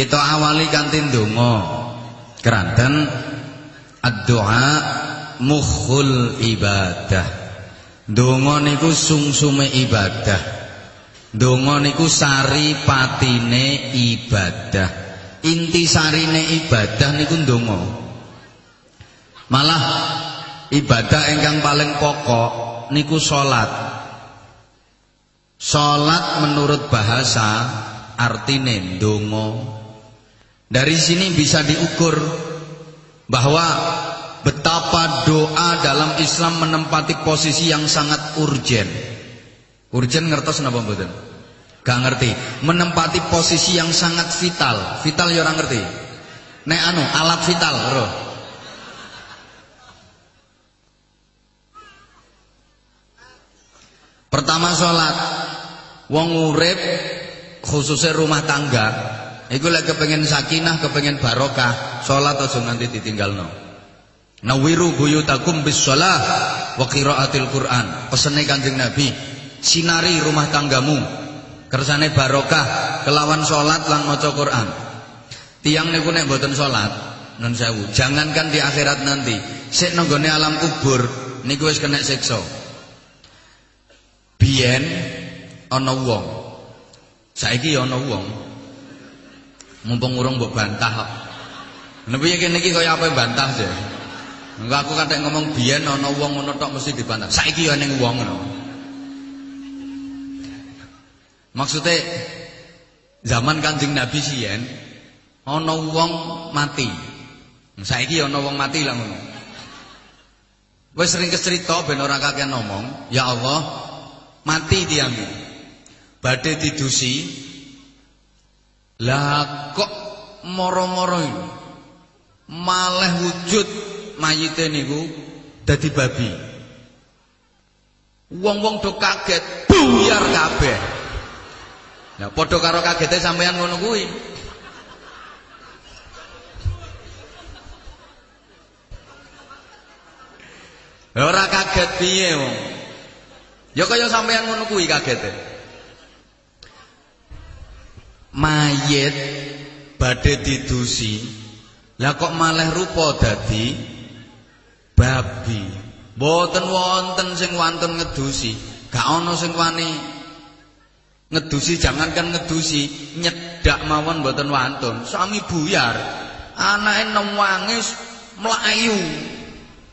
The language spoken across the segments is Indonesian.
Kita awali kanthi ndonga. Keranten ad-du'a mukhul ibadah. Donga niku sungsume ibadah. Donga niku sari patine ibadah. Inti sarine ibadah niku ndonga. Malah ibadah ingkang paling pokok niku salat. Salat menurut bahasa artine ndonga. Dari sini bisa diukur bahwa betapa doa dalam Islam menempati posisi yang sangat urgen. Urgen ngertos napa mboten? Gak ngerti. Menempati posisi yang sangat vital. Vital ya orang ngerti. Nek anu alat vital, roh. Pertama sholat Wong urip khususnya rumah tangga Iku lek kepengen sakinah, kepengen barokah, salat aja nganti ditinggalno. Nawiru buyutakum bis shalah wa qiraatil Qur'an. Pesene Kanjeng Nabi, sinari rumah tanggamu. Kersane barokah kelawan salat lan maca Qur'an. Tiang niku nek mboten salat, nun sewu, jangankan di akhirat nanti, sik nanggone alam kubur niku wis kena siksa. Biyen ana wong. Saiki ya ana wong. Mumpung urung mbok bantah kok. Nepi iki kaya apa bantah sih. Enggak aku kate ngomong biyen ana wong ngono tok mesti dibantah. Saiki ya ning wong ngono. Maksudnya zaman Kanjeng Nabi siyen ana wong mati. Saiki ana wong mati lah ngono. Wis sering kecerita ben ora kakean ngomong, ya Allah, mati tiang. Badhe didusi. Lah kok moro-moro ini malah wujud mayite niku dadi babi. Wong-wong do kaget, buyar kabeh. Nah, padha karo kagete sampeyan ngono kuwi. Ora kaget piye wong. Ya kaya sampeyan ngono kuwi kagete. Mayit badhe didusi. Lah kok malah rupa dadi babi. Mboten wonten sing wonten ngedusi. Gak ana sing wani ngedusi jangankan ngedusi, nyedak mawon mboten wonten. Sami buyar. Anake nangis mlayu.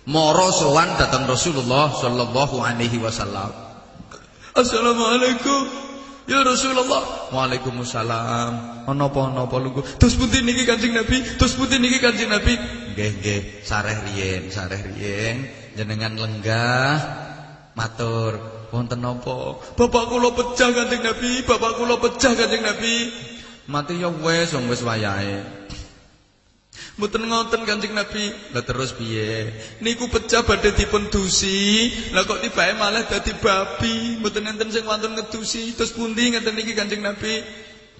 Moro sowan datang Rasulullah sallallahu alaihi wasallam. Assalamualaikum. Ya Rasulullah. Waalaikumsalam. Ana apa ana apa lugu? Terus pundi niki Kanjeng Nabi? Terus pundi niki Kanjeng Nabi? Nggih nggih, sareh riyen, sareh riyen jenengan lenggah matur. Wonten napa? Bapak kula pecah Kanjeng Nabi, bapak kula pecah Kanjeng Nabi. Mati ya wis, wis wayahe. Mboten ngoten Kanjeng Nabi. Lah terus piye? Niku pecah badhe dipun dusi. Lah kok tibae malah dadi babi. Mboten enten sing wonten ngedusi. Terus pundi ngeten niki Kanjeng Nabi?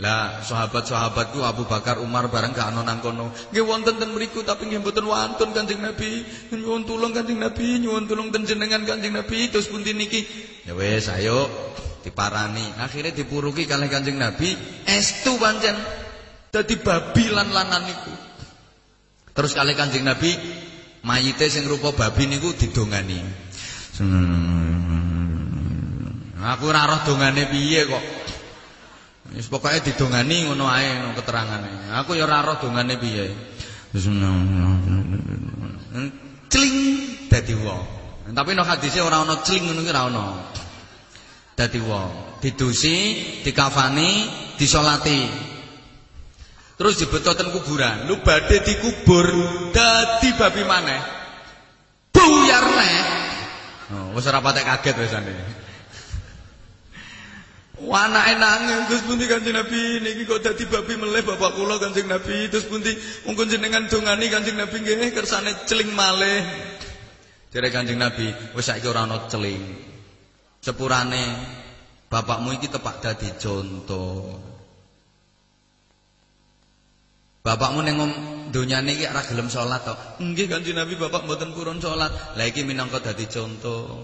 Lah sahabat-sahabatku Abu Bakar Umar bareng gak ana nang kono. Nggih wonten ten mriku tapi nggih mboten wonten Kanjeng Nabi. Nyuwun tulung Kanjeng Nabi, nyuwun tulung ten jenengan Kanjeng Nabi. Terus pundi niki? Ya wis ayo diparani. Akhirnya dipuruki kalih Kanjeng Nabi, estu pancen dadi babi lan-lanan niku. Terus kali Kanjeng Nabi mayite sing rupa babi niku didongani. Aku ora roh dongane piye kok. Wis pokoke didongani ngono ae ngono keterangane. Aku ya ora roh dongane piye. Cling dadi wong. Tapi no hadise ora ana cling ngono ki ora ana. Dadi wong, didusi, dikafani, disolati. Terus dibetoten kuburan. Lu badhe dikubur dadi babi maneh. Buyar neh. Oh, wis ora patek kaget wisane. Wanake nangis terus pundi Kanjeng Nabi niki kok dadi babi meleh bapak kula Kanjeng Nabi terus pundi mungkin jenengan dongani Kanjeng Nabi nggih kersane celing malih. Jare Kanjeng Nabi, wis saiki ora ana celing. Sepurane bapakmu iki tepak dadi contoh. Bapakmu ning donyane iki ora gelem salat to. Nggih Kanjeng Nabi bapak mboten purun salat. Lah iki minangka dadi contoh.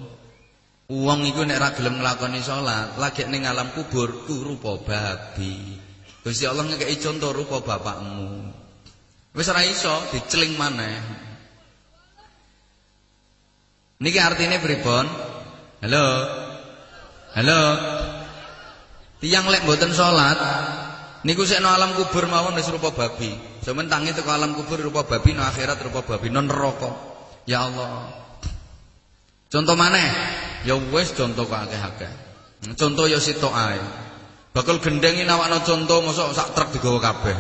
Wong iku nek ora gelem nglakoni salat, lagi ning alam kubur ku rupa babi. Gusti Allah ngekeki contoh rupa bapakmu. Wis ora iso diceling maneh. Niki artine pripun? Halo. Halo. Tiang lek mboten salat niku sekno alam kubur mawon wis rupa babi. Sampeyan tangi teko alam kubur rupa babi, no akhirat rupa babi, non neraka. Ya Allah. Contoh maneh? Ya wis contoh kok akeh-akeh. Contoh ya sitok ae. Bakal gendengi nawakno contoh mosok sak truk digawa kabeh.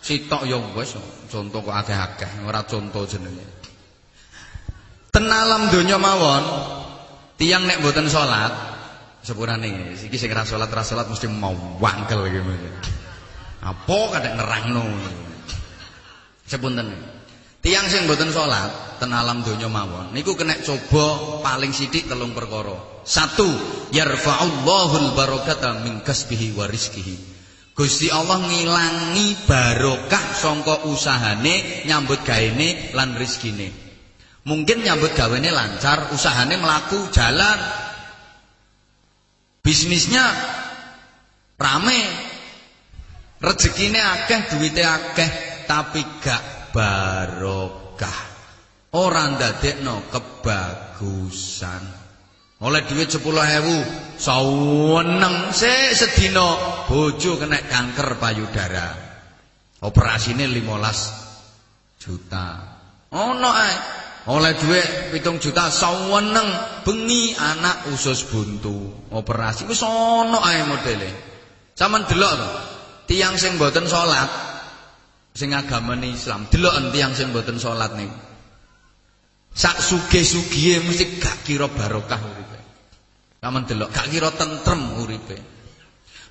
Sitok ya wis contoh kok akeh-akeh, ora contoh jenenge. Ten alam donya mawon tiang nek mboten salat sepurane iki sing ora salat ora salat mesti mau wangkel iki. Apa kadek nerangno? Sepunten. Tiang sing mboten salat ten alam donya mawon niku kena coba paling sithik telung perkara. Satu yarfa'ullahul barakata min kasbihi wa Gusti Allah ngilangi barokah sangka usahane nyambut gaene lan rezekine mungkin nyambut gawene lancar usahane melaku jalan bisnisnya rame. Rezekine akeh duwite akeh tapi gak barokah. Ora ndadekno kebagusan. Oleh duit 10.000 saweneng sik sedina bojo kena kanker payudara. Operasine 15 juta. Ono ae. Oleh duit pitung juta saweneng bengi anak usus buntu operasi wis ana ae modele. Sampean delok to tiyang sing mboten salat sing agamane Islam. Delok tiyang sing mboten salat niku. Sak suge-sugihe mesti gak kira barokah uripe. Sampean delok gak kira tentrem uripe.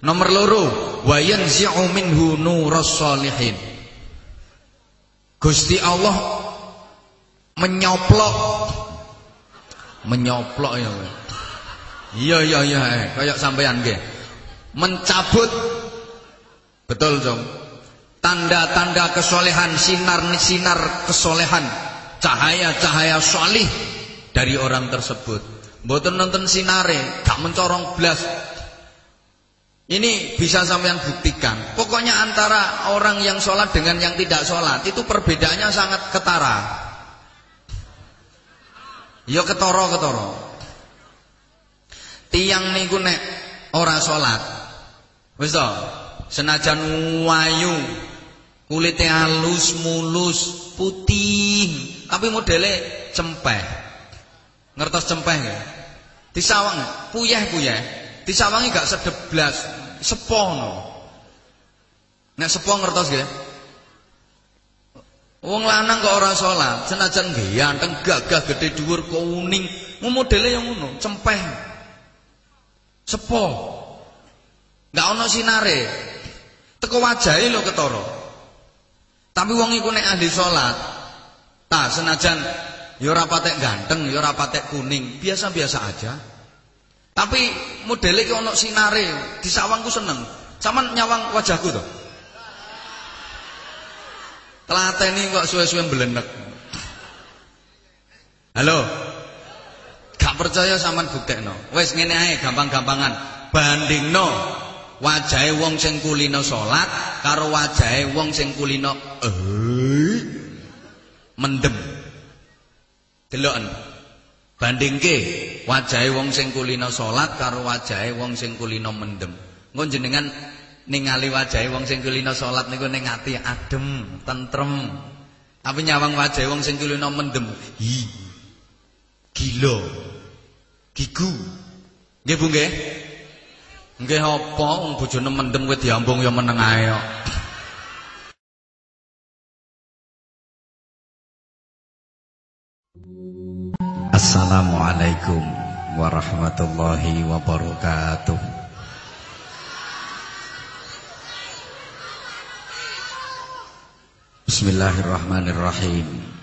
Nomor loro wa yanzi'u minhu nurus solihin Gusti Allah menyoplok menyoplok ya iya iya iya eh. kayak sampean nggih. Mencabut. Betul dong tanda-tanda kesolehan sinar-sinar kesolehan cahaya-cahaya solih dari orang tersebut. Mboten nonton sinare gak mencorong blas. Ini bisa sampean buktikan. Pokoknya antara orang yang sholat dengan yang tidak sholat itu perbedaannya sangat ketara. Ya ketara-ketara. Tiang niku nek ora salat. Wis to? Senajan wayu, kulite halus, mulus, putih, tapi modele cempeh. Ngertos cempeh nggih? Disawang puyeh-puyeh. Disawangi gak sedeblas, sepono. Nek sepo ngertos nggih? Wong lanang kok ora salat, senajan ganteng, gagah, gede dhuwur, kuning, modele yang ngono, cempeh. Sepo. Enggak ana sinare. Teko wajahe lho ketara. Tapi wong iku nek ahli salat, ta senajan ya patek ganteng, ya patek kuning, biasa-biasa aja. Tapi modele ki ana sinare, disawangku seneng. Saman nyawang wajahku to. Telateni kok suwe-suwe mblenek. Halo. Gak percaya sampean buktekno. Wis ngene ae gampang-gampangan. Bandingno wajahe wong sing kulino salat karo wajahe wong sing kulino eh mendem. Deloken. Bandingke wajahe wong sing kulino salat karo wajahe wong sing kulino mendem. Engko jenengan ningali wajahe wong sing kulino salat niku ning ati adem, tentrem. Tapi nyawang wajahe wong sing kulino mendem, hi. Gila. Gigu. Nggih Bu nggih? Nggih apa wong bojone mendem kowe diambung ya meneng ae kok. Assalamualaikum warahmatullahi wabarakatuh. Bismillahirrahmanirrahim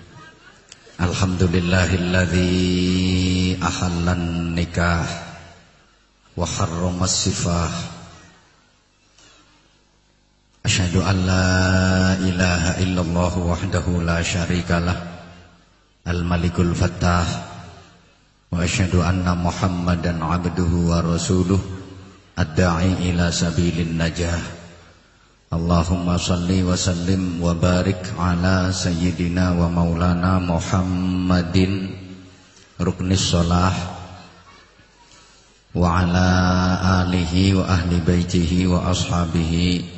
Alhamdulillahilladzi ahallan nikah wa harramas sifah Asyhadu an la ilaha illallah wahdahu la syarikalah Al-Malikul Fattah. Wa asyhadu anna Muhammadan abduhu wa rasuluh. Ad-da'i ila sabilin najah Allahumma salli wa sallim wa barik ala sayyidina wa maulana Muhammadin ruknis salah wa ala alihi wa ahli baitihi wa ashabihi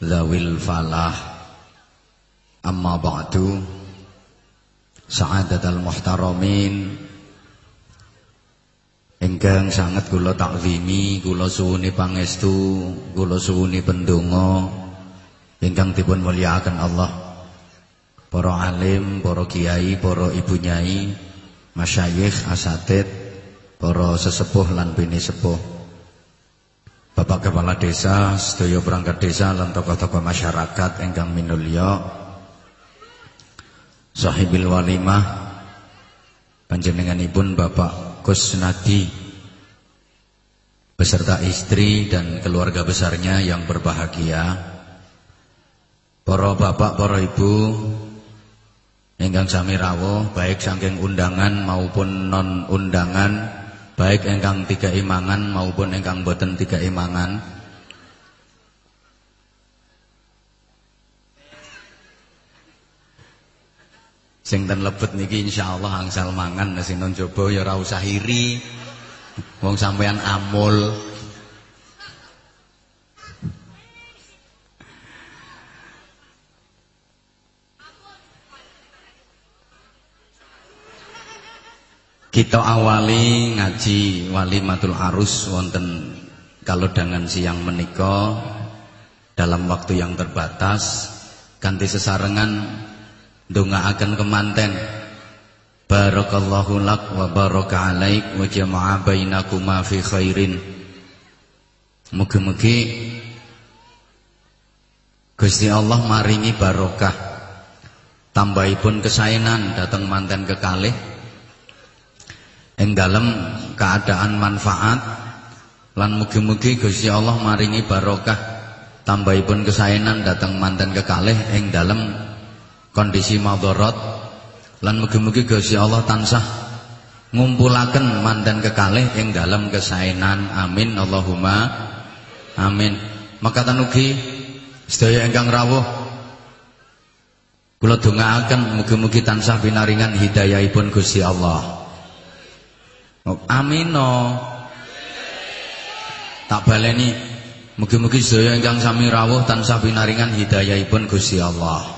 zawil falah. Amma ba'du. Sa'adatal muhtaramin. Ingkang sangat kula takzimi kula suwuni pangestu kula suwuni pendonga ingkang dipun mulyakaken Allah para alim, para kiai, para ibu nyai, masyayikh, asatid, para sesepuh lan bini sepuh. Bapak Kepala Desa, sedaya perangkat desa lan tokoh-tokoh masyarakat ingkang minulya. Sahibil walimah panjenenganipun Bapak Kusnadi beserta istri dan keluarga besarnya yang berbahagia. Para bapak, para ibu ingkang sami rawuh baik saking undangan maupun non undangan, baik ingkang tiga imangan maupun ingkang boten tiga imangan. Sing ten lebet niki insyaallah angsal mangan sing non coba ya ora usah iri. Wong sampean amul. Kita awali ngaji walimatul arus wonten kalau dengan siang menika dalam waktu yang terbatas. Ganti sesarengan akan kemanten. Barakallahu lak wa baraka alaik wa jama'a bainakuma fi khairin. Mugi-mugi Gusti Allah maringi barokah. Tambahipun kesaenan datang manten kekalih ing dalem keadaan manfaat lan mugi-mugi Gusti Allah maringi barokah tambahipun kesaenan datang manten kekalih ing dalem kondisi madharat lan mugi-mugi Gusti Allah tansah ngumpulaken manten kekalih ing dalem kesaenan amin. Allahumma amin. Maka tanugi sedaya ingkang rawuh kula dongaaken mugi-mugi tansah pinaringan hidayahipun Gusti Allah Amino. Tak baleni mugi-mugi sedaya ingkang sami rawuh tansah pinaringan hidayahipun Gusti Allah.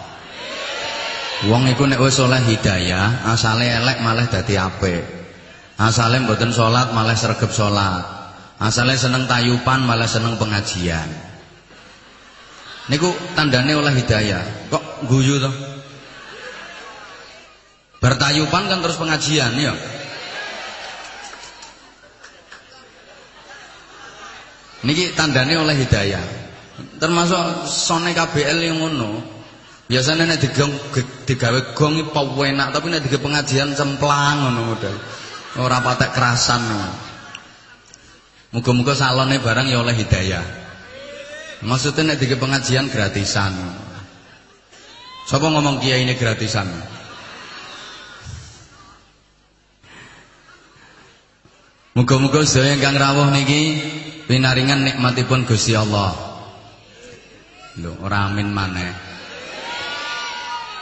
Wong iku nek wis hidayah, asale elek malah dadi apik. Asale mboten salat malah sregep salat. Asale seneng tayupan malah seneng pengajian. Niku tandane oleh hidayah. Kok guyu to? Bertayupan kan terus pengajian ya. Niki tandane oleh hidayah. Termasuk sone KBL yang ngono. Biasanya nek digong digawe gong iki enak, tapi nek dige pengajian cemplang ngono model. Ora patek kerasan. Muga-muga salone barang ya oleh hidayah. Maksudnya nek dige pengajian gratisan. Sapa ngomong kiai ini gratisan? Muga-muga sedaya ingkang rawuh niki pinaringan nikmatipun Gusti Allah. Lho, ora amin maneh.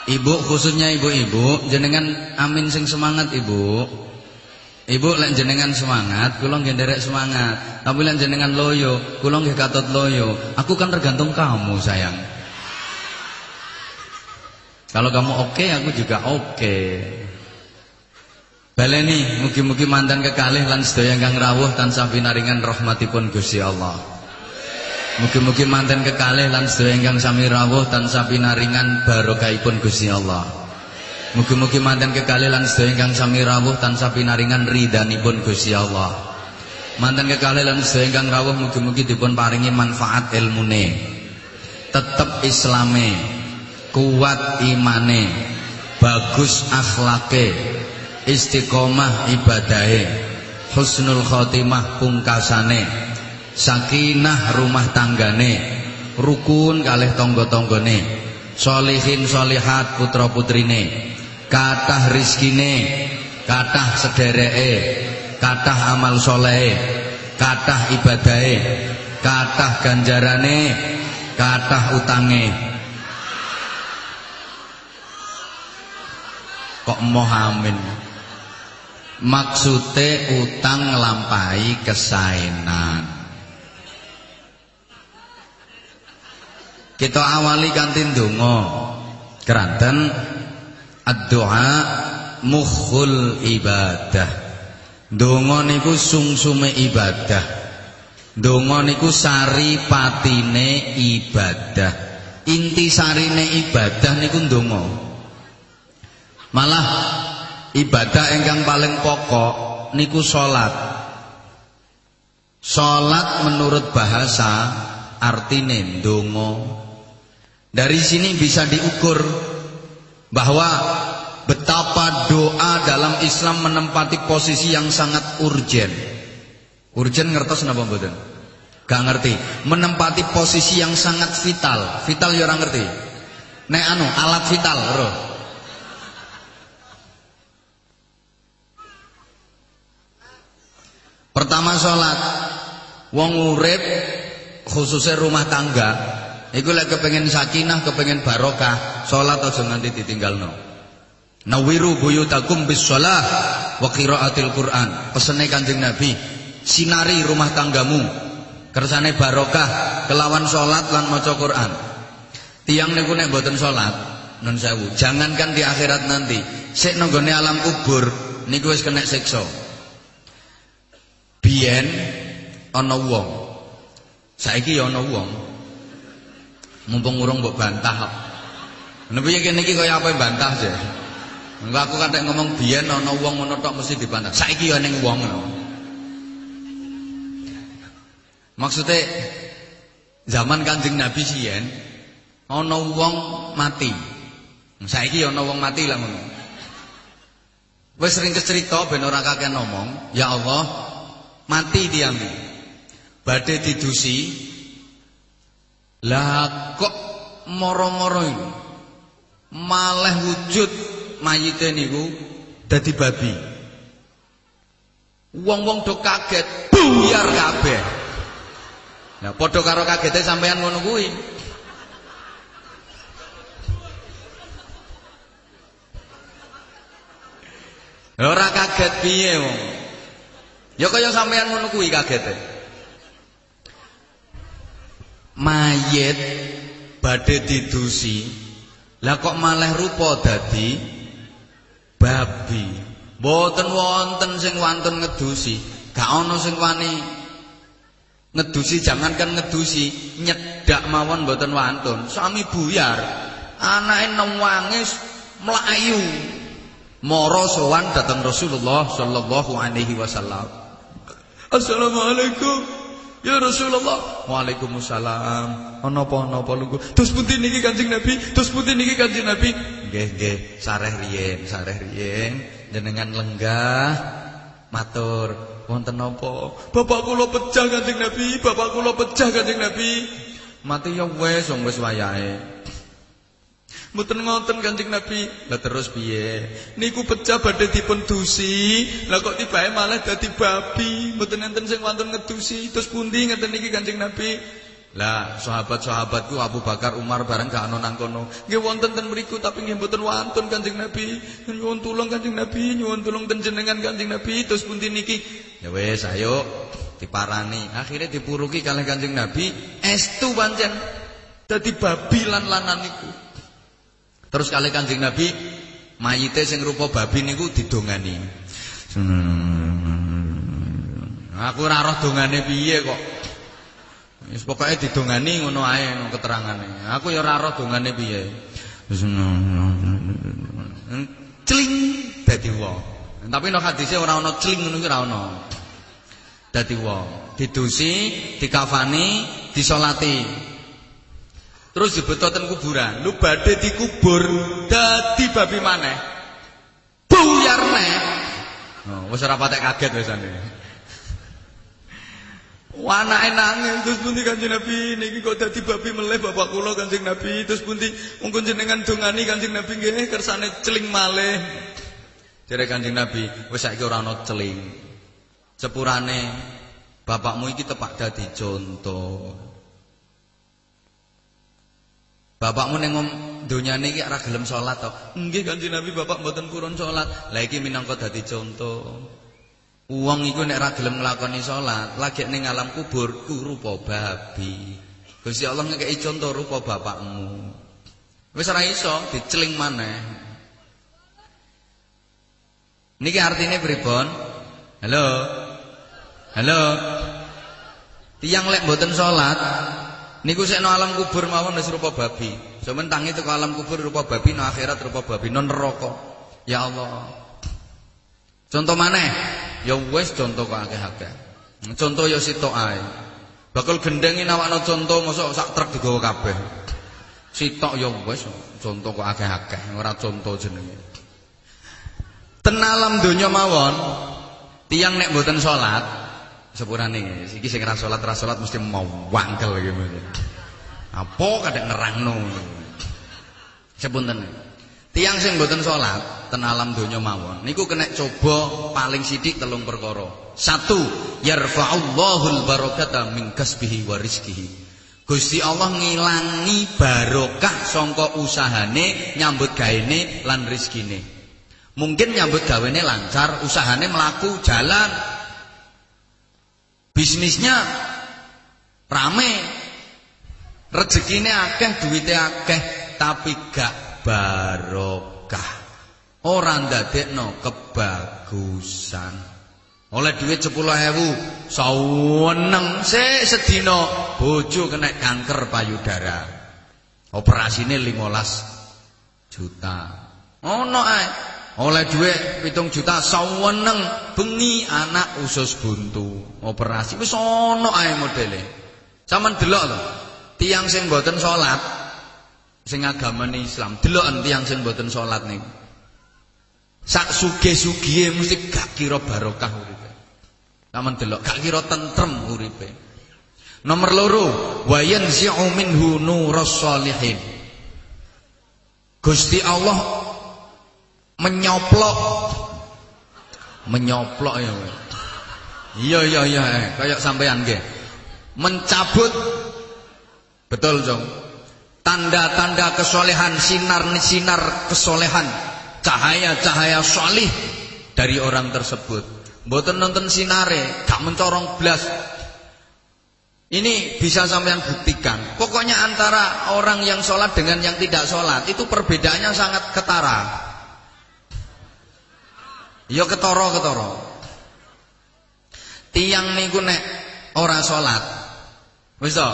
Ibu khususnya ibu-ibu jenengan amin sing semangat ibu. Ibu lek jenengan semangat, kula nggih nderek semangat. Tapi lek jenengan loyo, kula nggih katut loyo. Aku kan tergantung kamu, sayang. Kalau kamu oke, okay, aku juga oke. Okay. Baleni mugi-mugi mantan kekalih lan sedaya ingkang rawuh tansah pinaringan rahmatipun Gusti Allah. Mugi-mugi mantan kekalih lan sedaya ingkang sami rawuh tansah pinaringan barokahipun Gusti Allah. Mugi-mugi mantan kekalih lan sedaya ingkang sami rawuh tansah pinaringan ridhanipun Gusti Allah. Mantan kekalih lan sedaya ingkang rawuh mugi-mugi dipun paringi manfaat ilmune. Tetep islame, kuat imane, bagus akhlake, istiqomah ibadahe husnul khotimah pungkasane sakinah rumah tanggane rukun kalih tangga-tanggane solihin solihat putra putrine kathah rizkine kathah sedereke kathah amal solehe kathah ibadahe kathah ganjarane kathah utange. Kok moh amin maksude utang nglampahi kesaenan kita awali kanthi donga keranten ad-du'a mukhul ibadah Donga niku sungsume ibadah. Donga niku sari patine ibadah. Inti sarine ibadah niku donga. Malah ibadah ingkang paling pokok niku salat. Salat menurut bahasa artine donga. Dari sini bisa diukur bahwa betapa doa dalam Islam menempati posisi yang sangat urgen. Urgen ngertos napa mboten? Gak ngerti. Menempati posisi yang sangat vital. Vital ya orang ngerti. Nek anu alat vital, bro. Pertama sholat Wong urip khususnya rumah tangga Iku lek kepengen sakinah, kepengen barokah, salat aja nganti ditinggalno. Nawiru buyutakum bis shalah wa qiraatil Quran. Pesene Kanjeng Nabi, sinari rumah tanggamu kersane barokah kelawan salat lan maca Quran. Tiang niku nek mboten salat, nun sewu, jangankan di akhirat nanti, sik nanggone alam kubur niku wis kena siksa. Biyen ana wong. Saiki ya ana wong. Mumpung urung mbok bantah. Nepi kene iki kaya apa bantah sih. Enggak aku kadang ngomong biyen ana wong ngono tok mesti dibantah. Saiki ya ning wong ngono. Maksudnya zaman Kanjeng Nabi siyen ana wong mati. Saiki ya ana wong mati lah ngono. Wis sering kecerita ben ora kakek ngomong, ya Allah, mati diambil. Badhe didusi. Lah kok moro-moro malah wujud mayite niku dadi babi. Wong-wong do kaget, buyar kabeh. Nah, padha karo kagete sampean ngono kuwi. Ora kaget piye. Ya kaya sampean ngono kuwi kagete. Mayit badhe didusi. Lah kok malah rupa dadi babi. Mboten wonten sing wantun ngedusi. Gak ana sing wani ngedusi jangankan ngedusi, nyedak mawon mboten wantun. Sami buyar. Anake newange mlayu. Moro sowan datang Rasulullah sallallahu alaihi wasallam. Assalamualaikum. Ya Rasulullah. Waalaikumsalam. Ana apa-ana lugu. Terus pundi niki Kanjeng Nabi? Terus pundi niki Kanjeng Nabi? Nggih, nggih. Sareh riyen, sareh riyen jenengan lenggah matur. Wonten napa? Bapak kula pecah Kanjeng Nabi, bapak kula pecah Kanjeng Nabi. Mati ya wis, wis wayahe. Mboten ngoten Kanjeng Nabi. Lah terus piye? Niku pecah badhe dipun dusi, lah kok tibae malah dadi babi. Mboten enten sing wonten ngedusi. Terus pundi ngeten niki Kanjeng Nabi? Lah sahabat-sahabatku Abu Bakar Umar bareng gak ana nang kono. Nggih wonten ten mriku tapi nggih mboten wonten Kanjeng Nabi. Nyuwun tulung Kanjeng Nabi, nyuwun tulung ten jenengan Kanjeng Nabi. Terus pundi niki? Ya wis ayo diparani. Akhirnya dipuruki kalih Kanjeng Nabi, estu pancen dadi babi lan-lanan niku. Terus kali Kanjeng Nabi mayite sing rupa babi niku didongani. Aku ora roh dongane piye kok. Wis pokoke didongani ngono ae ngono keterangane. Aku ya ora roh dongane piye. Cling dadi wong. Tapi nek hadise ora ana cling ngono ki ora ana. Dadi wong, didusi, dikafani, disolati. Terus dibetoten kuburan. Lu badhe dikubur dadi babi maneh. Buyar neh. Oh, wis ora patek kaget wesane. Wanake nangis terus pundi Kanjeng Nabi niki kok dadi babi meleh bapak kula Kanjeng Nabi terus pundi mungkin jenengan dongani Kanjeng Nabi nggih kersane celing malih. Jare Kanjeng Nabi wis saiki ora ana celing. Sepurane bapakmu iki tepak dadi contoh. Bapakmu ning donyane iki ora gelem salat to. Nggih Kanjeng Nabi bapak mboten purun salat. Lah iki minangka dadi contoh. Wong iku nek ora gelem nglakoni salat, lagi ning alam kubur ku rupa babi. Gusti Allah ngekeki contoh rupa bapakmu. Wis ora iso diceling maneh. Niki artine pripun? Halo. Halo. Tiang lek mboten salat Niku sekno alam kubur mawon wis rupa babi. Sementang itu ke alam kubur rupa babi, no akhirat rupa babi, non neraka. Ya Allah. Contoh mana? Ya wis contoh kok akeh-akeh. Contoh ya sitok ae. Bakal gendengi nawakno contoh mosok sak truk digawa kabeh. Sitok ya wis contoh kok akeh-akeh, ora contoh jenenge. Ten alam mawon, tiang nek mboten salat, sepurane iki sing ora salat ora salat mesti mau wangkel iki. Apa kadang nerangno? Sepunten. Tiang sing mboten salat ten alam donya mawon niku kena coba paling sithik telung perkara. Satu yarfa'ullahul barakata min kasbihi wa rizqihi. Gusti Allah ngilangi barokah sangka usahane nyambut gaene lan rezekine mungkin nyambut gawene lancar usahane melaku jalan bisnisnya rame. Rezekine akeh duwite akeh tapi gak barokah. Ora ndadekno kebagusan. Oleh duit 10.000 saweneng sik sedina bojo kena kanker payudara. Operasine 15 juta. Ono ae oleh duit pitung juta saweneng bengi anak usus buntu. Operasi wis ana ae modele. Sampean delok to tiang sing mboten salat sing agamane Islam deloken tiang sing mboten salat niku. Sak suge-sugihe mesti gak kira barokah uripe. Sampean delok gak kira tentrem uripe. Nomor loro wa yanzi'u minhu nurus solihin Gusti Allah menyoplok. Menyoplok ya iya iya iya eh. kayak sampean nggih. Mencabut. Betul dong tanda-tanda kesolehan sinar-sinar kesolehan. Cahaya-cahaya solih dari orang tersebut. Mboten nonton sinare gak mencorong blas. Ini bisa sampean buktikan. Pokoknya antara orang yang sholat dengan yang tidak sholat itu perbedaannya sangat ketara Ya ketara-ketara. Tiang niku nek ora salat. Wis to?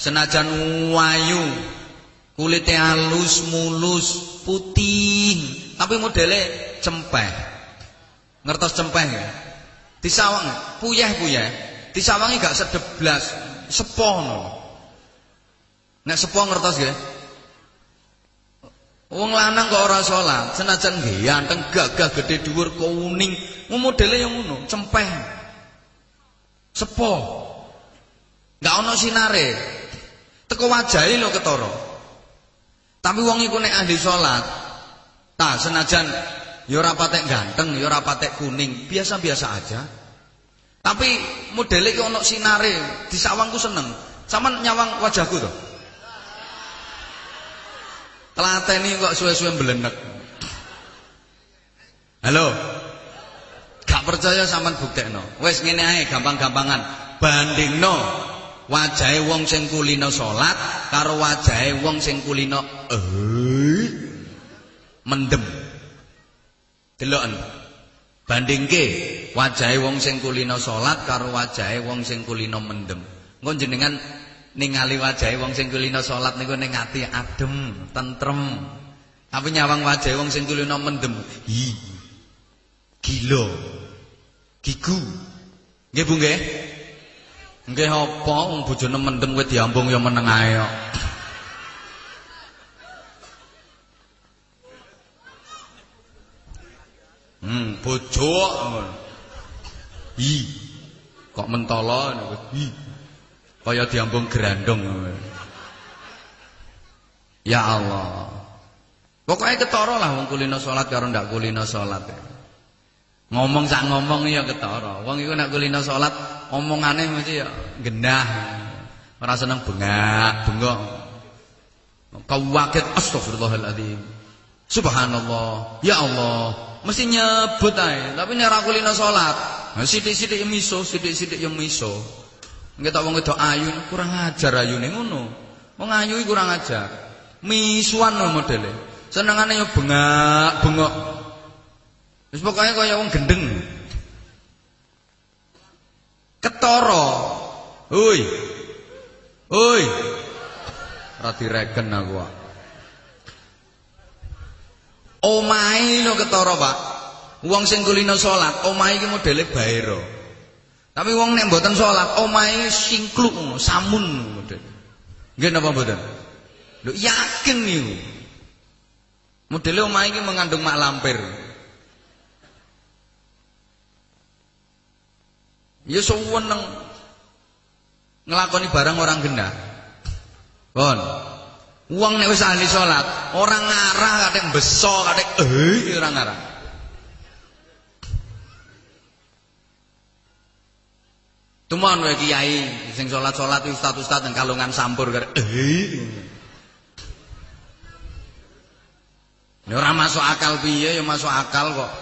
Senajan wayu, kulite halus, mulus, putih, tapi modele cempeh. Ngertos cempeh ya? Disawang puyeh-puyeh. Disawangi gak sedeblas, sepoh ngono. Nek sepoh ngertos nggih? Wong lanang kok ora salat, senajan nggih anteng gagah gede dhuwur kuning, modele yang ngono, cempeh. Sepo. Enggak ana sinare. Teko wajahe lho ketara. Tapi wong iku nek ahli salat, ta senajan ya ora patek ganteng, ya ora patek kuning, biasa-biasa aja. Tapi modele ki ana sinare, disawangku seneng. Saman nyawang wajahku to. Telateni kok suwe-suwe mblenek. Halo. Gak percaya sampean buktekno. Wis ngene ae gampang-gampangan. Bandingno wajahe wong sing kulino salat karo wajahe wong sing kulino eh mendem. Deloken. Bandingke wajahe wong sing kulino salat karo wajahe wong sing kulino mendem. Engko jenengan ningali wajahe wong sing kulino salat niku ning ati adem, tentrem. Tapi nyawang wajahe wong sing kulino mendem, hi. Gila. Gigu. Nggih Bu nggih? Nggih apa wong bojone mendem kowe diambung ya meneng ae kok. Hmm, bojo ngono. Hi. Kok mentolo niku. Hi. Kaya diambung gerandong. Ya Allah. Pokoknya ketara lah wong kulino salat karo ndak kulino salat. Ngomong sak ngomong ya ketara. Wong iku nek kulino salat omongane mesti ya gendah. Ora seneng bengak, bengok. Kau wakit astagfirullahaladzim. Subhanallah. Ya Allah. Mesti nyebut ae, tapi nek ora kulino. Nah, sithik-sithik miso, sithik-sithik yang miso. Engke tak wong wedok ayu kurang ajar ayune ngono. Wong ayu kurang ajar. Misuan modele. Senengane yo bengak-bengok. Wis pokoke kaya wong gendeng. Ketara. Hoi. Hoi. Ora direken aku. Omahe lho ketara, Pak. Wong sing kulino salat, omahe iki modele baero. Tapi wong nek mboten salat, omahe singkluk samun modele. Nggih napa mboten? Lho yakin niku. Modele omahe iki mengandung mak lampir. Ya suweneng nglakoni barang orang gendah. Pon. Wong nek wis ahli salat, ora ngarah katik beso, katik eh ora ngarah. Tumon wae kiai sing salat-salat ustaz-ustaz nang kalungan sampur kare. Ya ora masuk akal piye ya masuk akal kok.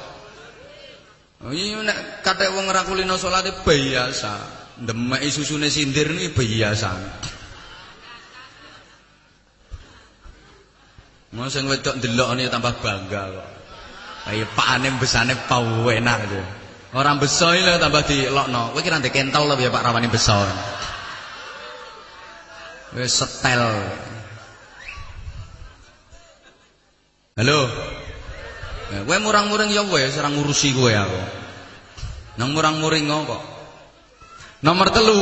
Oh iya nek katik wong ora kulino salate biasa. Ndemeki susune sindir niki biasa. Mau sing wedok ndelokne tambah bangga kok. Ayo pakane besane pau enak itu. Orang beso lho tambah dilokno. Kowe kira ndek kental lho ya Pak Rawani beso. Wis setel. Halo. Ya, kowe murang-muring ya wis ora ngurusi kowe aku. Nang murang-muring kok. Nomor telu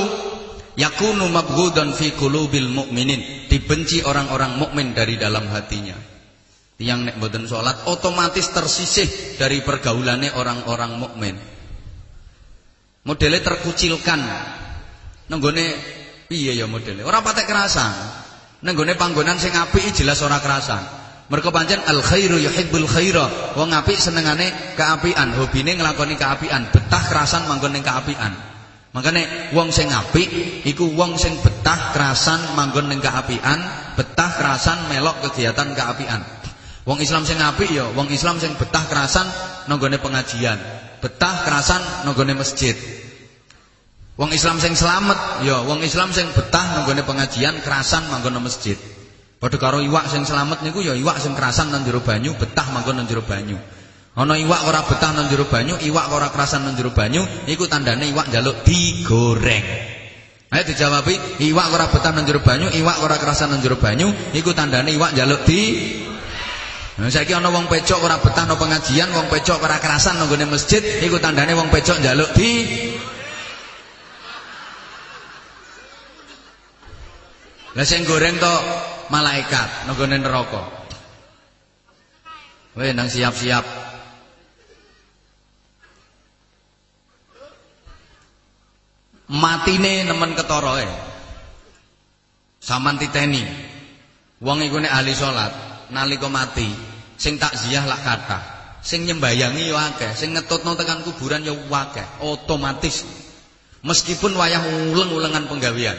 yakunu mabghudan fi qulubil mu'minin dibenci orang-orang mukmin dari dalam hatinya yang nek mboten salat otomatis tersisih dari pergaulannya orang-orang mukmin modelnya terkucilkan. Nenggone piye ya modelnya orang patek kerasan. Nenggone panggonan sing apik jelas ora kerasan. Mereka pancen al khairu yuhibbul khaira. Wong apik senengane keapian hobine nglakoni keapian betah kerasan manggon ning keapian Makanya wong sing apik iku wong sing betah kerasan manggon ning kaapian, betah kerasan melok kegiatan kaapian. Wong Islam sing apik ya wong Islam sing betah kerasan nanggone pengajian, betah kerasan nanggone masjid. Wong Islam sing selamat ya wong Islam sing betah nanggone pengajian kerasan manggon masjid. Padha karo iwak sing selamat niku ya iwak sing kerasan nang jero banyu, betah manggon nang jero banyu. Ana iwak ora betah nang jero banyu, iwak ora kerasan nang jero banyu, iku tandane iwak njaluk digoreng. Ayo dijawab, iwak ora betah nang jero banyu, iwak ora kerasan nang jero banyu, iku tandane iwak njaluk di Nah saiki wong pecok ora betah nang pengajian, wong pecok ora kerasan nang gone masjid, iku tandane wong pecok njaluk di Lah sing goreng to malaikat nang gone neraka. Nang siap-siap matine nemen ketara e. Saman titeni. Wong iku nek ahli salat nalika mati, sing takziah lak kathah. Sing nyembayangi yo akeh, sing ngetutno tekan kuburan yo akeh, otomatis. Meskipun wayah uleng-ulengan penggawean.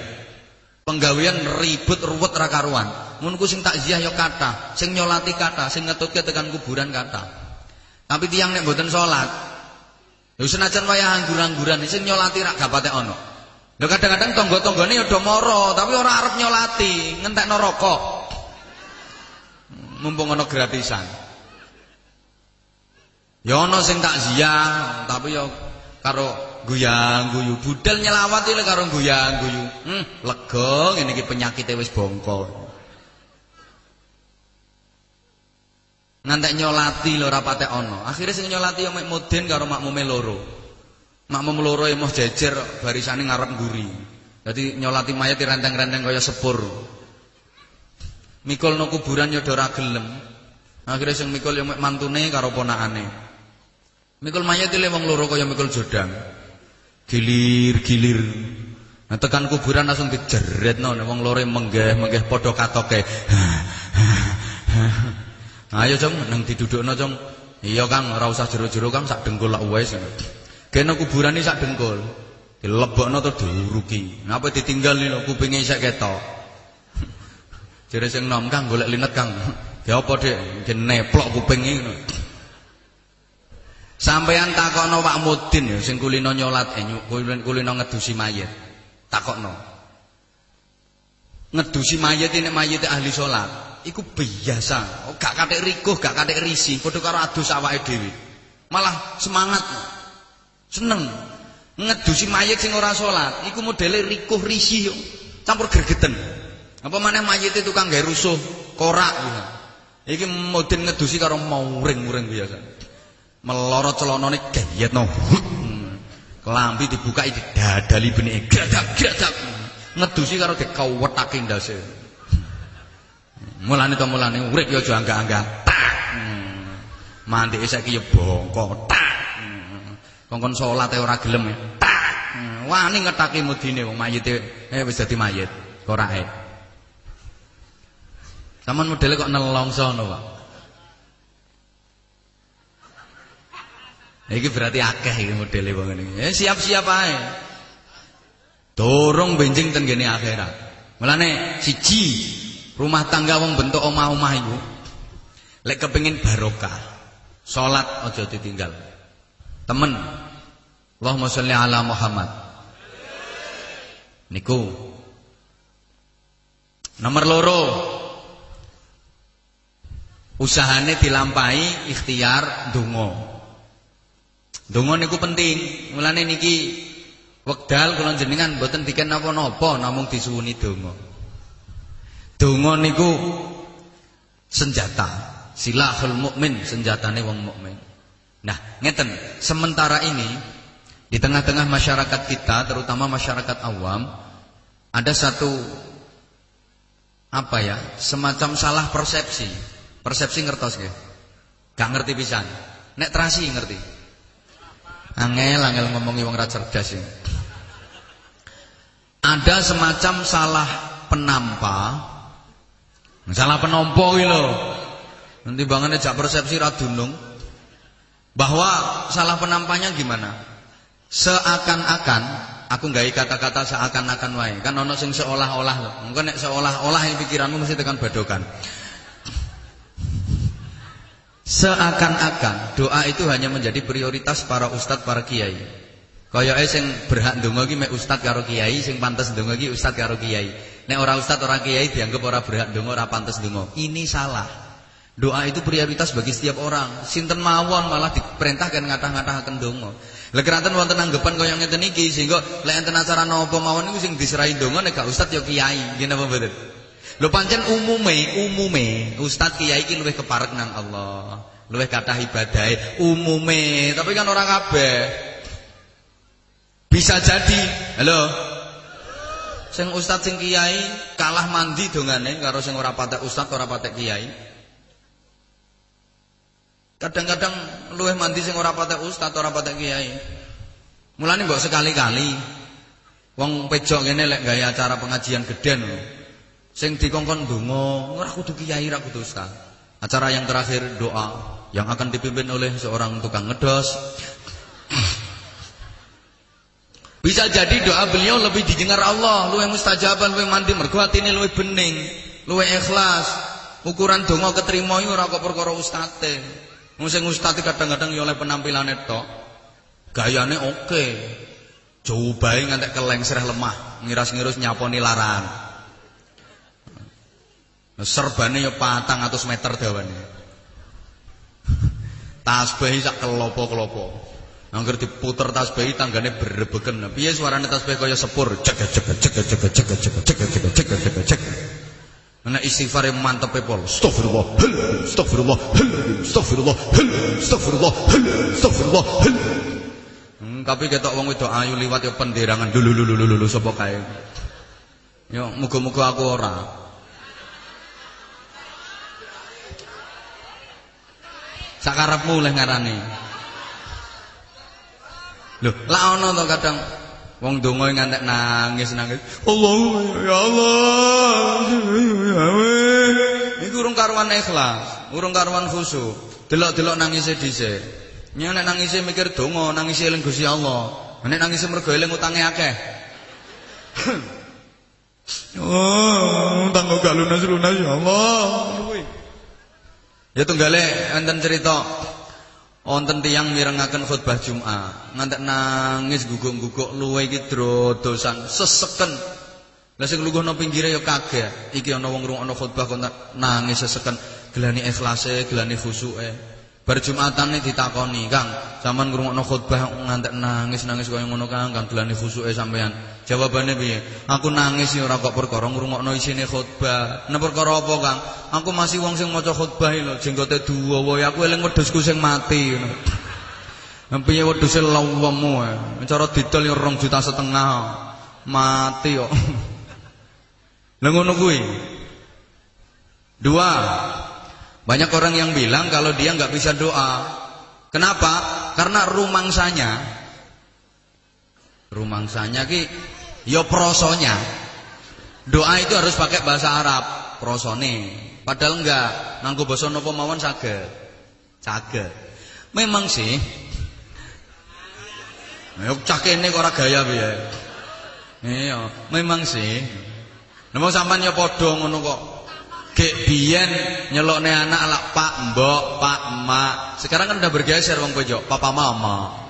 Penggawean ribut ruwet ra karuan. Mun sing takziah yo kathah, sing nyolati kathah, sing ngetutke tekan kuburan kathah. Tapi tiang nek mboten salat, Lho senajan wayah anggur-angguran sing nyolati rak gapate ana. Lho kadang-kadang tangga-tanggane ya do mara, tapi ora arep nyolati, ngentekno rokok. Mumpung ana gratisan. Ya ana sing takziah, tapi ya karo guyang-guyu. Budal nyelawati lek karo guyang-guyu. Hmm, lega ngene iki penyakite wis bongkol. Ngantek nyolati lho ora patek ana. Akhire sing nyolati yo mek mudin karo makmume loro. Makmum loro emoh jejer barisane ngarep nguri. Dadi nyolati mayat renteng-renteng kaya sepur. Mikul no kuburan yo ora gelem. Akhire sing mikul mek mantune karo ponakane. Mikul mayat ile wong loro kaya mikul jodang. Gilir-gilir. Nah tekan kuburan langsung dijeretno wong loro menggeh-menggeh padha katoke. Ayo Jong nang didudukno Jong. Iya Kang, ora usah jero-jero Kang sak dengkul lak wis. Kene kuburan iki sak dengkul. Dilebokno to diuruki. Ngapa ditinggal lho kupinge isek ketok. Jare sing nom Kang golek linet Kang. Ya apa Dik? Ngen neplok kupinge ngono. Sampeyan takokno Pak Mudin sing kulino nyolat eh kulino ngedusi mayit. Takokno. Ngedusi mayit ini mayit ahli salat. Iku biasa. Oh, gak katik rikuh, gak katik risih, padha karo adus awake dhewe. Malah semangat. Seneng. Ngedusi mayit sing ora salat, iku modele rikuh risih campur gregeten. Apa maneh mayit itu tukang gawe rusuh, korak gitu. Iki mudin ngedusi karo muring-muring biasa. Melorot celanane gayetno. Hmm. Kelambi dibuka iki dadali benike gradak-gradak. Ngedusi karo dikawetake ndase. Mulane to mulane urip ya aja angga-angga. Tak. Mandike saiki ya bongko. Tak. Kongkon salat e ora gelem ya. Tak. Wani ngetake mudine wong mayite eh wis dadi mayit. Korake. Saman modele kok nelongso ngono, Pak. Iki berarti akeh iki modele wong ngene. Eh siap-siap ae. Dorong benjing ten kene akhirat. Mulane siji rumah tangga wong bentuk omah-omah iku lek kepengin barokah, salat aja ditinggal. Temen Allahumma sholli ala Muhammad. Niku. Nomor loro. Usahane dilampahi ikhtiar donga. Donga niku penting. Mulane niki wekdal kula jenengan mboten diken napa-napa namung disuwuni donga. Donga niku senjata. Silahul mukmin senjatane wong mukmin. Nah, ngeten, sementara ini di tengah-tengah masyarakat kita, terutama masyarakat awam, ada satu apa ya, semacam salah persepsi. Persepsi ngertos nggih? Gak ngerti pisan. Nek terasi ngerti. Angel angel ngomongi wong ra cerdas. Ada semacam salah penampa. Salah penompo iki lho. Nanti bangane jak persepsi ra dunung. Bahwa salah penampanya gimana? Seakan-akan aku gawe kata-kata seakan-akan wae. Kan ono sing seolah-olah lho. Nek seolah-olah yang pikiranmu mesti tekan badokan. Seakan-akan doa itu hanya menjadi prioritas para ustadz, para kiai. Kayake sing berhak ndonga iki mek ustadz karo kiai, sing pantes ndonga iki ustadz karo kiai. Nek ora ustadz ora kiai dianggap ora berhak ndonga, ora pantes ndonga. Ini salah. Doa itu prioritas bagi setiap orang. Sinten mawon malah diperintahkan ngatah-ngatahaken ndonga. Lek kraten wonten anggapan kaya ngeten iki sehingga lek enten acara napa mawon niku sing diserahi ndonga nek ustadz ya kiai. Nggih napa mboten? Lho pancen umume, umume ustaz kiai iki luwih keparek nang Allah. Luwih kathah ibadahe umume, tapi kan orang kabeh. Bisa jadi, halo. Sing ustaz sing kiai kalah mandi dongane karo sing ora patek ustaz ora patek kiai. Kadang-kadang luwih mandi sing ora patek ustaz ora patek kiai. Mulane mbok sekali-kali wong pejok ngene lek gawe acara pengajian gedhen Sing dikongkon donga, ora kudu kiai, ora kudu ustaz. Acara yang terakhir doa yang akan dipimpin oleh seorang tukang ngedos. Bisa jadi doa beliau lebih didengar Allah, luwih mustajaban, luwih mandi mergo atine luwih bening, luwih ikhlas. Ukuran donga ketrima iku ora kok perkara ustate. Wong sing ustate kadang-kadang ya oleh penampilane tok. Gayane oke. Jobahe ngantek keleng sereh lemah, ngiras-ngirus nyaponi larangan. Serbane ya 400 meter dawane. Tasbih sak kelopo-kelopo. Angger diputer tasbih tanggane berebeken. Piye suarane tasbih kaya sepur. Cek cek cek cek cek cek cek cek cek cek cek cek. Istighfar mantep e pol. Astagfirullah. Astagfirullah. Astagfirullah. Astagfirullah. Astagfirullah. Hmm, tapi ketok wong wedok ayu liwat ya penderangan dulu dulu dulu sapa kae. Yo muga-muga aku ora. Sakarepmu oleh ngarani. Lho, lah ana to kadang wong donga ngantek nangis nangis. Allahumma ya Allah. Iku urung karuan ikhlas, urung karuan khusyuk. Delok-delok nangise dhisik. Nyek nek nangise mikir donga, nangise eling Gusti Allah. Nek nangise mergo eling utange akeh. Oh, utang kok lunas-lunas ya Allah. Ya tunggale enten cerita wonten tiyang mirengaken khutbah Jumat, ngantek nangis guguk-guguk luwe iki drodosan seseken. Lah sing lungguhno pinggire ya kaget. Iki ana wong ngrungokno khutbah kok nangis seseken, gelani ikhlase, gelani khusyuke. Bar Jumatane ditakoni, "Kang, sampean ngrungokno khutbah ngantek nangis-nangis kaya ngono Kang, Kang gelane khusuke sampean." Jawabane piye? "Aku nangis ya ora kok perkara ngrungokno isine khutbah." Nek perkara apa, Kang? Aku masih wong sing maca khutbah lho, jenggote dawa, ya aku eling wedhusku sing mati ngono. Piye wedhuse lawemu? Cara didol ya 2 juta setengah. Mati kok. Lah ngono kuwi. Dua, banyak orang yang bilang kalau dia nggak bisa doa. Kenapa? Karena rumangsanya rumangsanya ki yo ya prosonya. Doa itu harus pakai bahasa Arab, prosone. Padahal enggak, nganggo basa napa mawon saged. Saged. Memang sih Ayo cah kene kok gaya piye. Iya, memang sih. Nemong sampean ya ngono kok. Gek biyen nyelokne anak lak Pak, Mbok, Pak, Emak. Sekarang kan udah bergeser wong pojok, Papa Mama.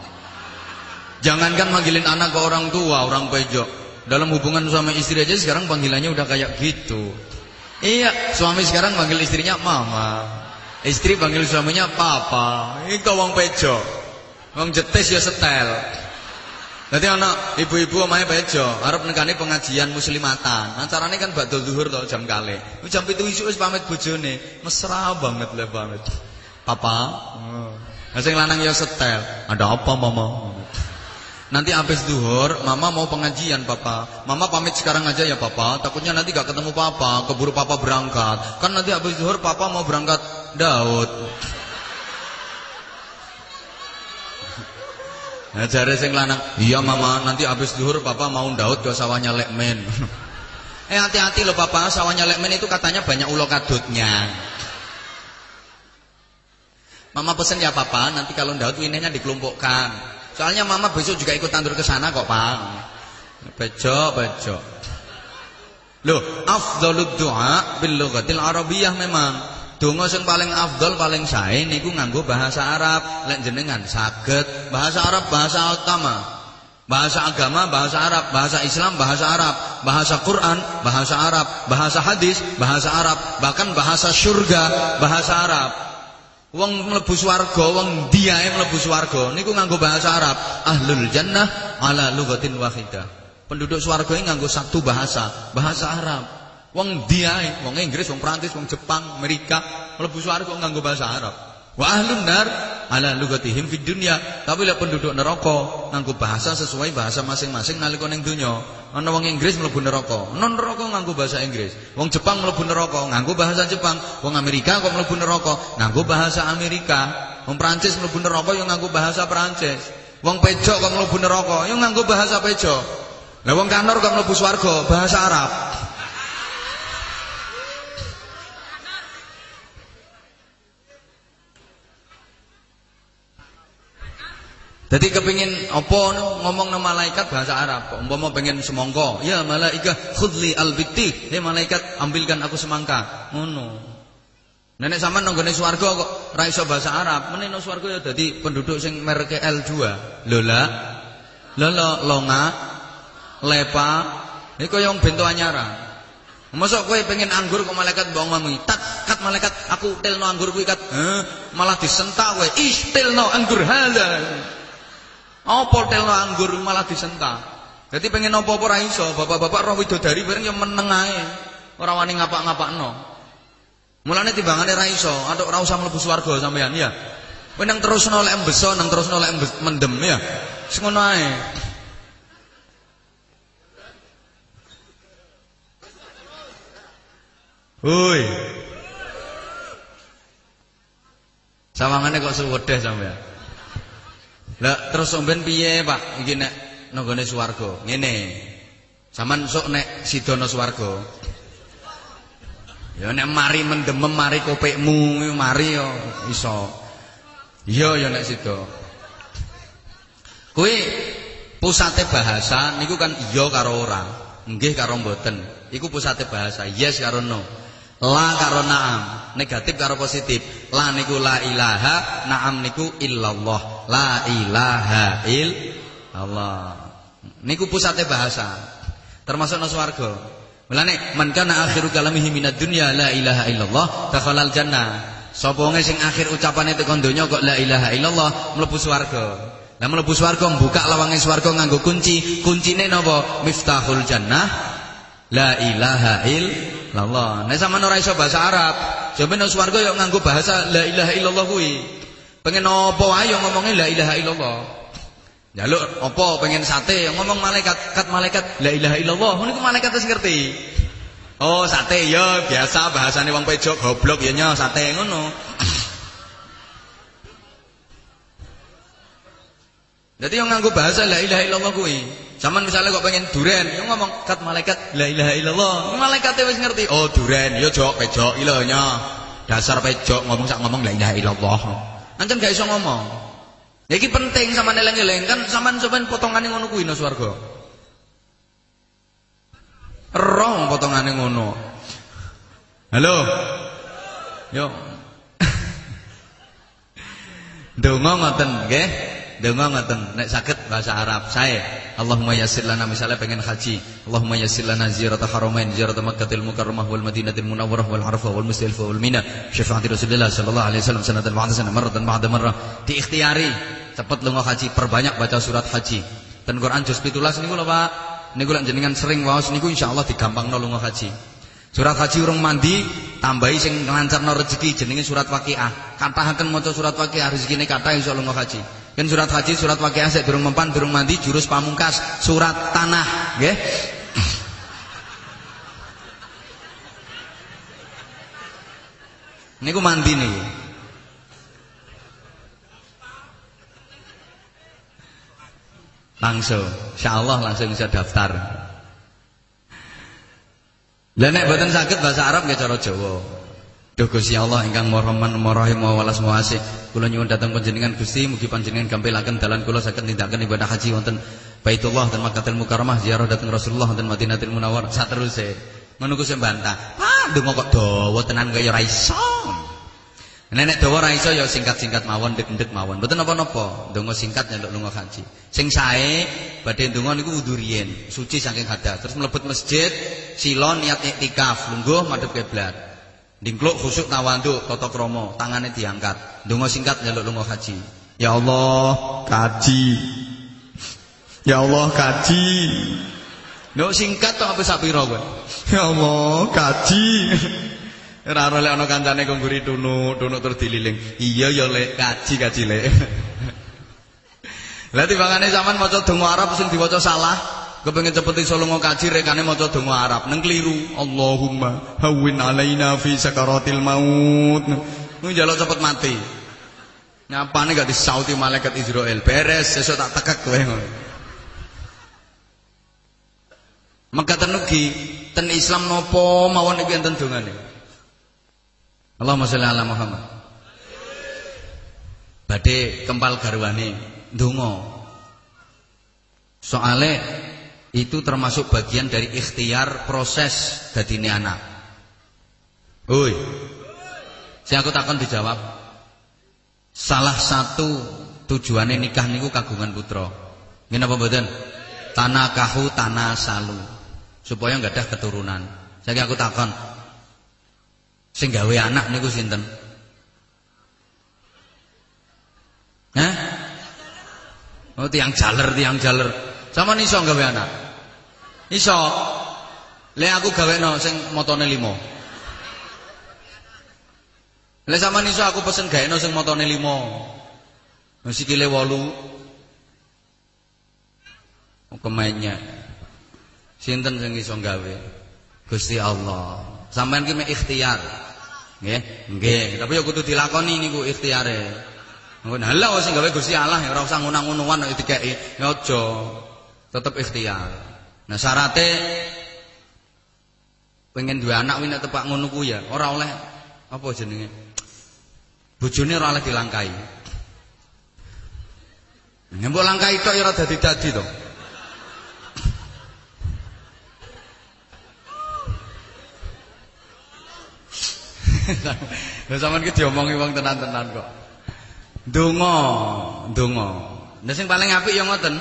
Jangankan manggilin anak ke orang tua, orang pojok. Dalam hubungan suami istri aja sekarang panggilannya udah kayak gitu. Iya, suami sekarang panggil istrinya mama. Istri panggil suaminya papa. Ini kau wong pejok. Wong jetis ya setel. Nanti anak ibu-ibu omahe bejo, arep nekani pengajian muslimatan. Nah carane kan badhe zuhur to jam kali. Jam 7 isuk wis pamit bojone, mesra banget le pamit. Papa. Oh. Nah sing lanang ya setel. Ada apa mama? Nanti habis zuhur, mama mau pengajian papa. Mama pamit sekarang aja ya papa. Takutnya nanti gak ketemu papa, keburu papa berangkat. Kan nanti habis zuhur papa mau berangkat Daud. Nah, jare sing lanang, "Iya mama, nanti habis zuhur papa mau Daud ke sawahnya Lekmen." eh hati-hati loh papa, sawahnya Lekmen itu katanya banyak ulo kadutnya. Mama pesen ya papa, nanti kalau Daud winenya dikelompokkan. Soalnya mama besok juga ikut tandur ke sana kok, Pak. Bejo, bejo. Loh, afdhalud du'a bil lughatil arabiyyah memang. Donga sing paling afdol paling sae niku nganggo bahasa Arab. Lek jenengan saged bahasa Arab bahasa utama. Bahasa agama bahasa Arab, bahasa Islam bahasa Arab, bahasa Quran bahasa Arab, bahasa hadis bahasa Arab, bahkan bahasa surga bahasa Arab. Wong mlebu swarga, wong diae mlebu swarga niku nganggo bahasa Arab. Ahlul jannah ala lughatin wahidah. Penduduk swarga nganggo satu bahasa, bahasa Arab. Wong diae, wong Inggris, wong Prancis, wong Jepang, Amerika, mlebu swarga kok nganggo bahasa Arab. Wa ahlun nar ala lugatihim fid dunya. Tapi lek penduduk neraka nganggo bahasa sesuai bahasa masing-masing nalika ning donya. Ana wong Inggris mlebu neraka, non neraka nganggo bahasa Inggris. Wong Jepang mlebu neraka nganggo bahasa Jepang. Wong Amerika kok mlebu neraka nganggo bahasa Amerika. Wong Prancis mlebu neraka yo nganggo bahasa Prancis. Wong pejok kok mlebu neraka yo nganggo bahasa pejok. Lah wong kanor kok mlebu swarga bahasa Arab. Jadi kepingin apa ngomong nama malaikat bahasa Arab. Umpama pengen semongko, ya malaikat khudli albiti. Ya malaikat ambilkan aku semangka. Ngono. Nenek sama nonggone swarga kok ra iso bahasa Arab. Meneh nang swarga ya dadi penduduk sing merek L2. Lola. Lolo longa. Lepa. Iki kaya wong bento anyara. Masuk kowe pengen anggur kok malaikat mbok ngomong, "Tat, kat malaikat, aku telno anggur kuwi kat." Malah disentak kowe. Istilno anggur halal. Apa telno anggur malah disentak. Jadi pengen apa-apa ra iso, bapak-bapak roh widodari bareng yang meneng ae. Ora wani ngapak-ngapakno. Mulane timbangane ra iso, atuk ora usah mlebu swarga sampean ya. Kowe nang terusno lek embeso, nang terusno lek mendem ya. Sing ngono ae. Hoi. Sawangane kok suwedeh sampean. Lah terus sampean piye, Pak? Iki nek nanggone swarga. Ngene. Saman sok nek sidono swarga. Ya nek mari mendemem mari kopekmu mari yo iso. Iya ya nek sida. Kuwi pusate bahasa niku kan iya karo ora. nggih karo mboten. Iku pusate bahasa. Yes karo no. La karo na'am. Negatif karo positif. La niku la ilaha, na'am niku illallah. La ilaha illallah. Niku pusate bahasa. Termasuk no swarga. Mulane man kana akhiru kalamihi minad dunya la ilaha illallah dakhalal jannah. Sapa wong sing akhir ucapane tekan donya kok la ilaha illallah mlebu swarga. Lah mlebu swarga buka lawange swarga nganggo kunci. Kuncine napa? Miftahul jannah. La ilaha illallah. Nek sampean ora iso bahasa Arab, coba nang swarga yo nganggo bahasa la ilaha illallah kuwi. Pengen apa wae yo la ilaha illallah. Jaluk apa pengen sate ngomong malaikat kat malaikat la ilaha illallah. Niku malaikat wis ngerti. Oh, sate ya biasa bahasane wong pejok goblok ya nyo sate ngono. Jadi yang nganggo bahasa la ilaha illallah kuwi. Zaman misalnya kok pengen duren, yo ngomong kat malaikat la ilaha illallah. Malaikat wis ngerti. Oh, duren yo jok pejok ilo nyo. Dasar pejok ngomong sak ngomong la ilaha illallah. Ancen gak iso ngomong. Iki penting sama neleng-eleng kan sampean sampean potongane ngono kuwi no swarga. Roh potongane ngono. Halo. Yo. Donga ngoten nggih. Donga ngoten nek saged bahasa Arab saya Allahumma yassir lana misalnya pengen haji Allahumma yassir lana ziyarat haramain ziyarat Makkahil Mukarramah wal Madinatil Munawwarah wal Arafah wal Muzdalifah wal Mina syafaati Rasulullah sallallahu alaihi wasallam sanatan ba'da sanah marratan ba'da marrah diikhtiari cepat lunga haji perbanyak baca surat haji dan Quran juz 17 niku lho Pak niku lek jenengan sering waos niku insyaallah digampangno lunga haji. Surat haji urung mandi tambahi sing nglancarno rezeki jenenge surat Waqiah. Katahaken maca surat Waqiah rezekine kathah iso lunga haji. Kan surat haji surat Waqiah sik durung mempan durung mandi jurus pamungkas surat tanah nggih. Niku mandi niku. Langsung, insyaallah langsung bisa daftar. Lah nek mboten saged bahasa Arab nggih cara Jawa. Duh Gusti Allah ingkang Maha Marahim wa walas muasih. Kula nyuwun dhateng panjenengan Gusti mugi panjenengan gampilaken dalan kula saged nindakaken ibadah haji wonten Baitullah dan Makkahul Mukarramah ziarah dhateng Rasulullah dan Madinatul Munawwarah sateruse. Menunggu sembantah. Ah, donga kok dawa tenan kaya ora iso. Nenek dawa ra iso ya singkat-singkat mawon ndek-ndek mawon. Mboten napa-napa, ndonga singkat nyeluk lunga haji. Sing sae badhe ndonga niku wudu suci saking hadas. Terus mlebet masjid, sila niat iktikaf, lungguh madhep kiblat. Ndingkluk khusuk tawanduk tata krama, tangane diangkat. Ndonga singkat nyeluk lunga haji. Ya Allah, kaji. Ya Allah, kaji. Ndok singkat tok apa sak pira kowe? Ya Allah, kaji. Ora ora lek ana kancane kok ngguri tunuk, tunuk terus dililing. Iya ya lek kaji-kaji lek. Lah timbangane sampean maca donga Arab sing diwaca salah, kepengin cepet iso lunga kaji rekane maca donga Arab, neng kliru. Allahumma hawwin alaina fi sakaratil maut. Nu njaluk cepet mati. Nyapane gak disauti malaikat Israel. Beres, sesuk tak tekek kowe ngono. Mekaten ugi ten Islam nopo mawon iki enten dongane. Allahumma sholli ala Muhammad. Badhe kempal garwane ndonga. Soale itu termasuk bagian dari ikhtiar proses dadine anak. Oi. Sing aku takon dijawab. Salah satu tujuannya nikah niku kagungan putra. Ngene apa mboten? Tanah kahu tanah salu. Supaya nggak ada keturunan. Saya aku takon, Sing anak niku sinten? Hah? Oh tiang jaler, tiang jaler. Sama iso gawe anak? Iso. Le aku gawekno sing motone 5. Le sama iso aku pesen gaekno sing motone 5. Wis sikile 8. Oh kemenya. Sinten sing iso gawe? Gusti Allah. Sampeyan ki mek ikhtiar. Nggih, nggih. Tapi ya kudu dilakoni niku ikhtiare. Ngono lha sing gawe Gusti Allah ya ora usah ngunang-ngunuan nek dikeki. Ya aja. Tetep ikhtiar. Nah syaratnya pengen dua anak wina tepak ngono ya, Orang oleh apa jenenge? bujuni orang oleh dilangkai. Ngembok langkai tok ya ora dadi-dadi dong Lah zaman kita diomongi bang tenan-tenan kok. Dungo, dungo. Nah sing paling apik yang ngoten.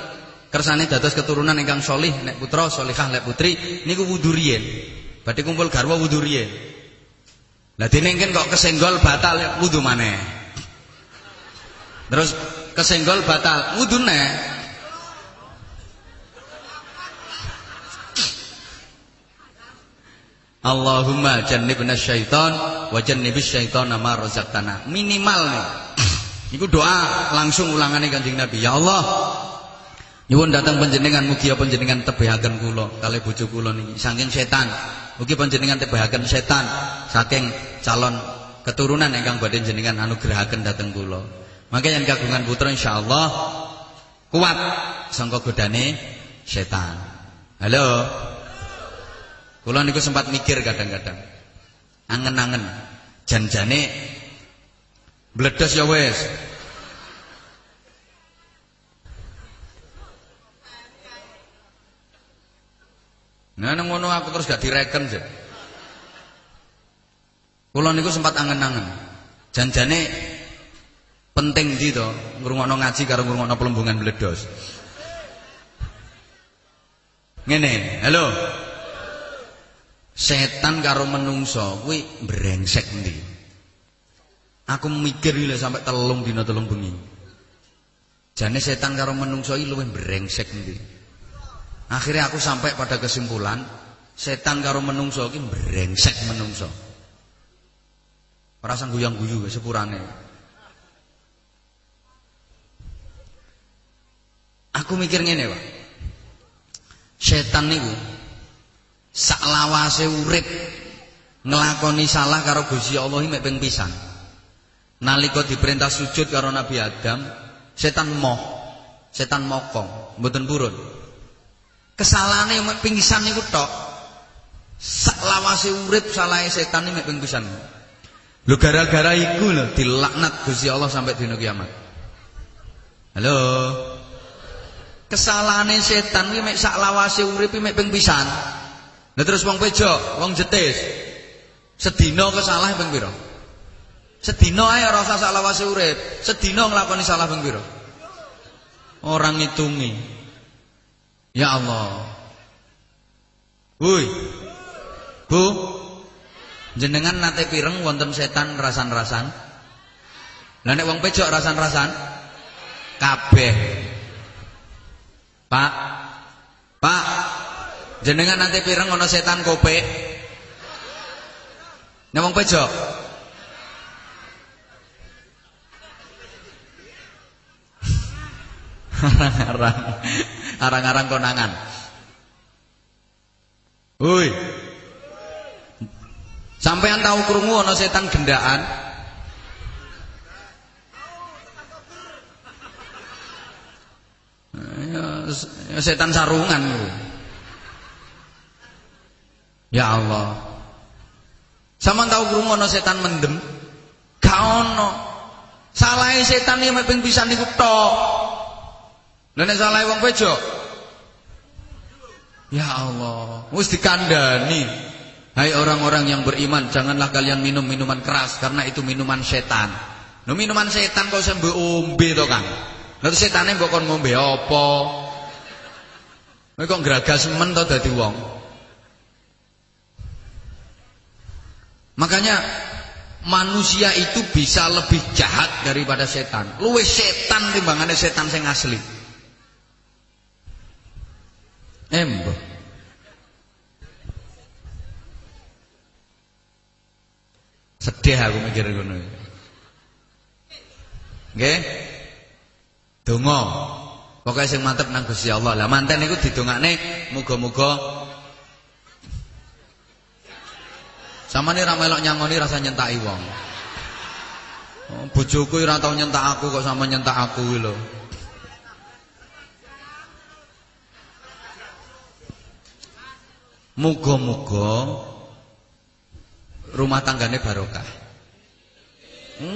Kersane dados keturunan ingkang solih nek putra solihah lek putri niku wudu riyen. Badhe kumpul garwa wudu riyen. Lah dene kok kesenggol batal wudu maneh. Terus kesenggol batal wudune Allahumma jannibna syaitan wa jannibis syaitana ma razaqtana. Minimal nih. Iku doa langsung ulangane Kanjeng Nabi. Ya Allah, nyuwun datang panjenengan mugi panjenengan tebehaken kula kalih bojo kula niki saking setan. Mugi panjenengan tebehaken setan saking calon keturunan ingkang badhe jenengan anugrahaken dhateng kula. Mangke yang kagungan putra insyaallah kuat sangka godane setan. Halo. Kula niku sempat mikir kadang-kadang. Angen-angen janjane bledos ya wis. Nah ngono aku terus gak direken je. Kula niku sempat angen-angen. Janjane penting ndi to ngrungokno ngaji karo ngrungokno pelembungan bledos. Ngene, halo. Setan karo menungso kuwi brengsek endi? Aku mikir lho sampai telung dina telung bengi. Jane setan karo menungso iki luwih brengsek endi? Akhirnya aku sampai pada kesimpulan setan karo menungso iki brengsek menungso. Ora sang guyang-guyu sepurane. Aku mikir ngene, Pak. Setan niku saklawase urip nglakoni salah karo Gusti Allah mek ping pisan. Nalika diperintah sujud karo Nabi Adam, setan moh, setan mokong, mboten purun. Kesalahane mek pingsan niku tok. Saklawase urip salahe setan iki mek ping pisan. Lho gara-gara iku lho dilaknat Gusti Allah sampai dina kiamat. Halo. Kesalahane setan kuwi mek saklawase urip mek ping pisan. Lah terus wong pejok, wong jetis. Sedina kesalah ping pira? Sedina ae ora usah salah urip. Sedina nglakoni salah ping pira? Orang ngitungi. Ya Allah. Woi. Bu. Jenengan nate pireng wonten setan rasan-rasan? Lah nek wong pejok rasan-rasan? Kabeh. Pak. Pak. Jenengan nanti pireng ana setan kope. Nek wong pejok. Arang-arang. Arang-arang konangan. Woi. Sampean tahu krungu ana setan gendaan? Ya, setan sarungan Ya Allah. Sama tahu krungu ana setan mendem? Gak ono. Salahe setan iki mek ping pisan. Lah nek salahe wong pejok? Ya Allah, wis dikandani. Hai orang-orang yang beriman, janganlah kalian minum minuman keras karena itu minuman setan. No minuman setan kok sembe ombe to, Kang. Lah setane mbok kon ngombe apa? Kowe kok gragas men to wong. Makanya manusia itu bisa lebih jahat daripada setan. Luwe setan timbangannya setan sing asli. Embo. Sedih aku mikir ngono. Nggih? Donga. Pokoke sing mantep nang Gusti Allah. Lah manten niku didongakne muga-muga Sama nih ramelok nyangoni rasa nyentaki wong. Oh, bojoku ora tau nyentak aku kok sama nyentak aku lho. Muga-muga rumah tanggane barokah.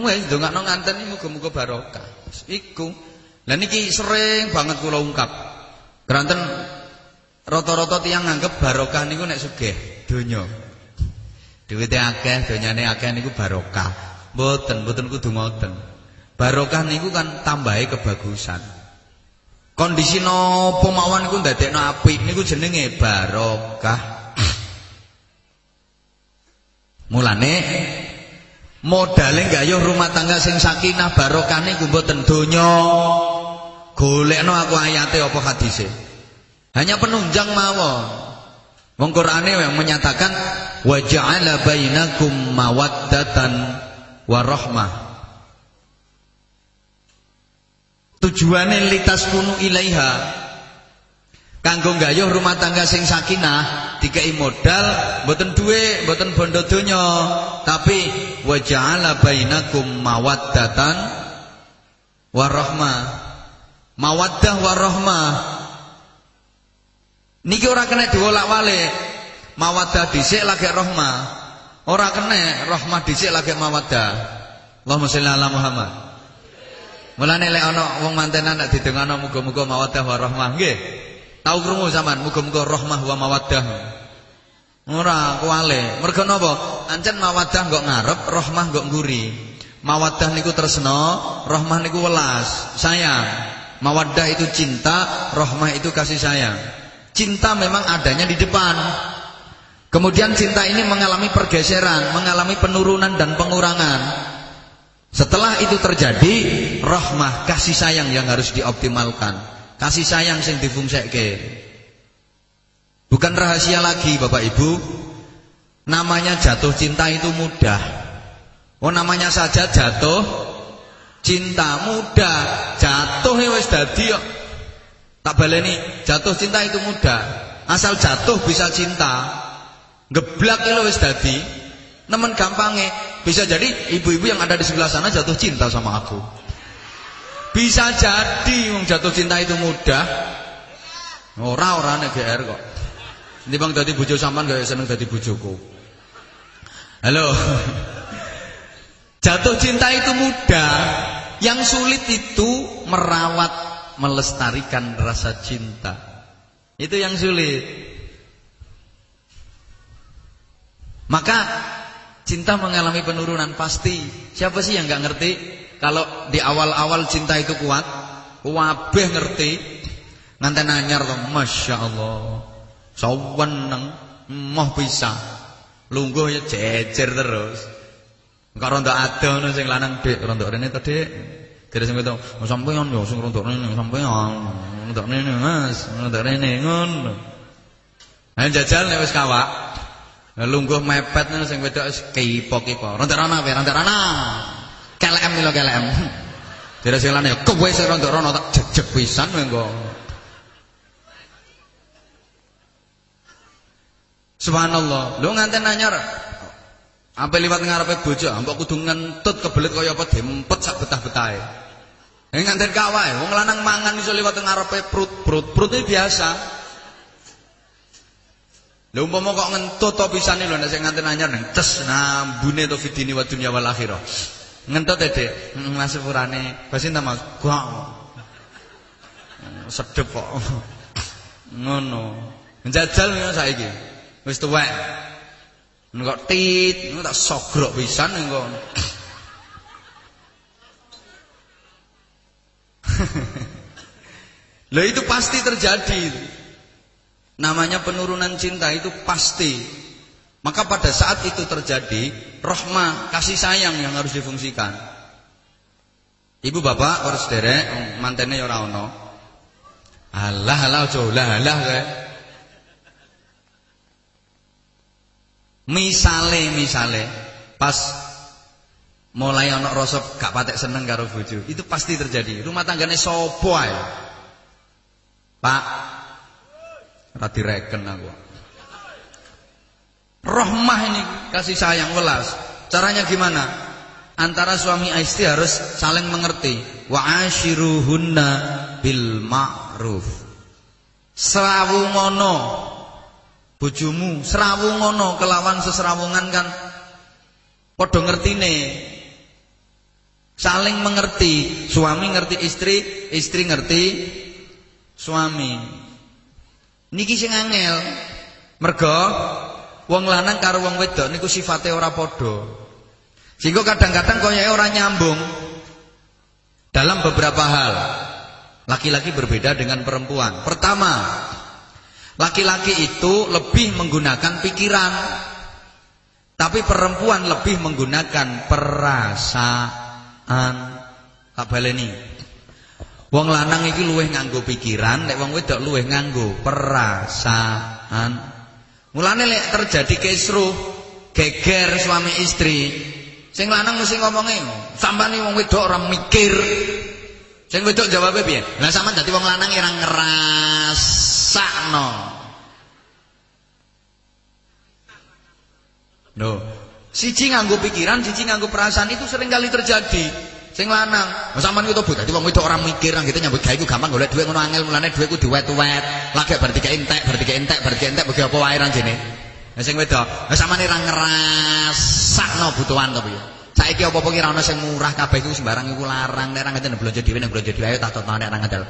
Wis ndongakno nganten muga-muga barokah. Iku. Lah niki sering banget kula ungkap. Granten rata-rata tiyang nganggep barokah niku nek sugih donya. Duwite akeh, donyane akeh niku barokah. Mboten, mboten kudu ngoten. Barokah niku kan tambahi kebagusan. Kondisi napa mawon niku ndadekno apik niku jenenge barokah. Mulane modale gayuh rumah tangga sing sakinah barokahne niku mboten donya. Golekno aku ayate apa hadise. Hanya penunjang mawon. Wong Qur'ane yang menyatakan wa ja'ala bainakum mawaddatan wa rahmah. Tujuane litas kunu ilaiha kanggo gayuh rumah tangga sing sakinah dikai modal mboten duwe mboten bondo donya tapi wa ja'ala bainakum mawaddatan wa rahmah. Mawaddah wa rahmah Niki ora kena diwolak-walik. Mawaddah dhisik lagi rahmah. Ora kena rahmah dhisik lagi mawaddah. Allahumma sholli ala Muhammad. Mulane lek ana wong mantenan nek didengano muga-muga mawaddah wa rahmah nggih. Tau krungu sampean muga-muga rahmah wa mawaddah. Ora kuwale. Mergo napa? Ancen mawaddah kok ngarep, rahmah kok nguri. Mawaddah niku tresna, rahmah niku welas, sayang. Mawaddah itu cinta, rahmah itu kasih sayang. Cinta memang adanya di depan. Kemudian cinta ini mengalami pergeseran, mengalami penurunan dan pengurangan. Setelah itu terjadi, rahmah, kasih sayang yang harus dioptimalkan. Kasih sayang yang difungsekke. Bukan rahasia lagi Bapak Ibu. Namanya jatuh cinta itu mudah. Oh namanya saja jatuh cinta mudah. Jatuh ya wis dadi Tak baleni, jatuh cinta itu mudah. Asal jatuh bisa cinta. Geblak itu wis dadi. Nemen gampangnya bisa jadi ibu-ibu yang ada di sebelah sana jatuh cinta sama aku. Bisa jadi wong jatuh cinta itu mudah. Ora-ora nek GR kok. Bang dadi bojo sampean gak seneng dadi bojoku. Halo. Jatuh cinta itu mudah. Yang sulit itu merawat melestarikan rasa cinta. Itu yang sulit. Maka cinta mengalami penurunan pasti. Siapa sih yang nggak ngerti kalau di awal-awal cinta itu kuat? Wabeh ngerti. Nganten anyar to, Masya Allah. Saweneng moh bisa. Lungguh ya jejer terus. Engko rontok ado ngono sing lanang, Dik, rontok rene to, Dik. Kira sing ketok, oh, sampeyan yo sing rontok rene, sampeyan rontok rene Mas, rontok rene ngono. Ha jajal nek wis. Lungguh mepet sing wedok kipo-kipo. Rontok rana wae, rontok rana. KLM lho KLM. Kira sing lanang kowe sing rontok rana tak jejeg pisan. Subhanallah. Lu nganten anyar Apa liwat ngarepe bojo, mbok kudu ngentut kebelit kaya apa dempet sak betah-betahe. Nek nganten kawae, wong lanang mangan iso liwat ngarepe prut-prut. Prut iki biasa. Lha umpama kok ngentut to pisane lho nek sing nganten anyar ning tes nambune to fidini wa dunya wal akhirah. Ngentut e, Dik. Mas sepurane. Basin ta Mas? Gak. Sedep kok. Ngono. Njajal ngono saiki. Wis tuwek. Engko tit, engko tak sogrok pisan engko. Loh itu pasti terjadi. Namanya penurunan cinta itu pasti. Maka pada saat itu terjadi, rahmah, kasih sayang yang harus difungsikan. Ibu bapak harus derek mantennya ya. Allah Allah aja lah lah kae. Misale misale pas mulai anak rasa gak patek seneng karo bojo, itu pasti terjadi. Rumah tanggane sapa ae? Pak, ora direken aku. Rahmah ini kasih sayang welas. Caranya gimana? Antara suami istri harus saling mengerti. Wa ashiruhunna bil ma'ruf. Serawung ngono bojomu serawung ngono kelawan seserawungan kan padha ngertine saling mengerti suami ngerti istri istri ngerti suami niki sing angel mergo Wong lanang karo wong wedok niku sifate ora padha. Sehingga kadang-kadang koyoke ora nyambung dalam beberapa hal. Laki-laki berbeda dengan perempuan. Pertama, laki-laki itu lebih menggunakan pikiran. Tapi perempuan lebih menggunakan perasaan. Tak baleni. Wong lanang iki luwih nganggo pikiran, nek wong wedok luwih nganggo perasaan. Mulane lek terjadi kisruh, geger suami istri, sing lanang mesti ngomongin, sampean wong wedok ora mikir. Sing wedok jawabnya piye? Lah sampean dadi wong lanang ora ngrasakno. No. Siji nganggo pikiran, siji nganggo perasaan itu sering kali terjadi. Sing lanang, sampean ku tobat dadi wong wedok ora mikir nang gitu nyambut gawe ku gampang golek dhuwit ngono angel mulane dhuwit ku diwet-wet. Lagi bar dikek entek, bar dikek entek, bar dikek entek bagi apa wae ranjene. Lah sing wedok, lah sampean ora ngrasakno butuhan to piye? Saiki apa-apa ki ora ana sing murah kabeh iku sembarang iku larang. Nek ora ngeten belanja dhewe nek belanja dhewe ayo tak tonton nek ora.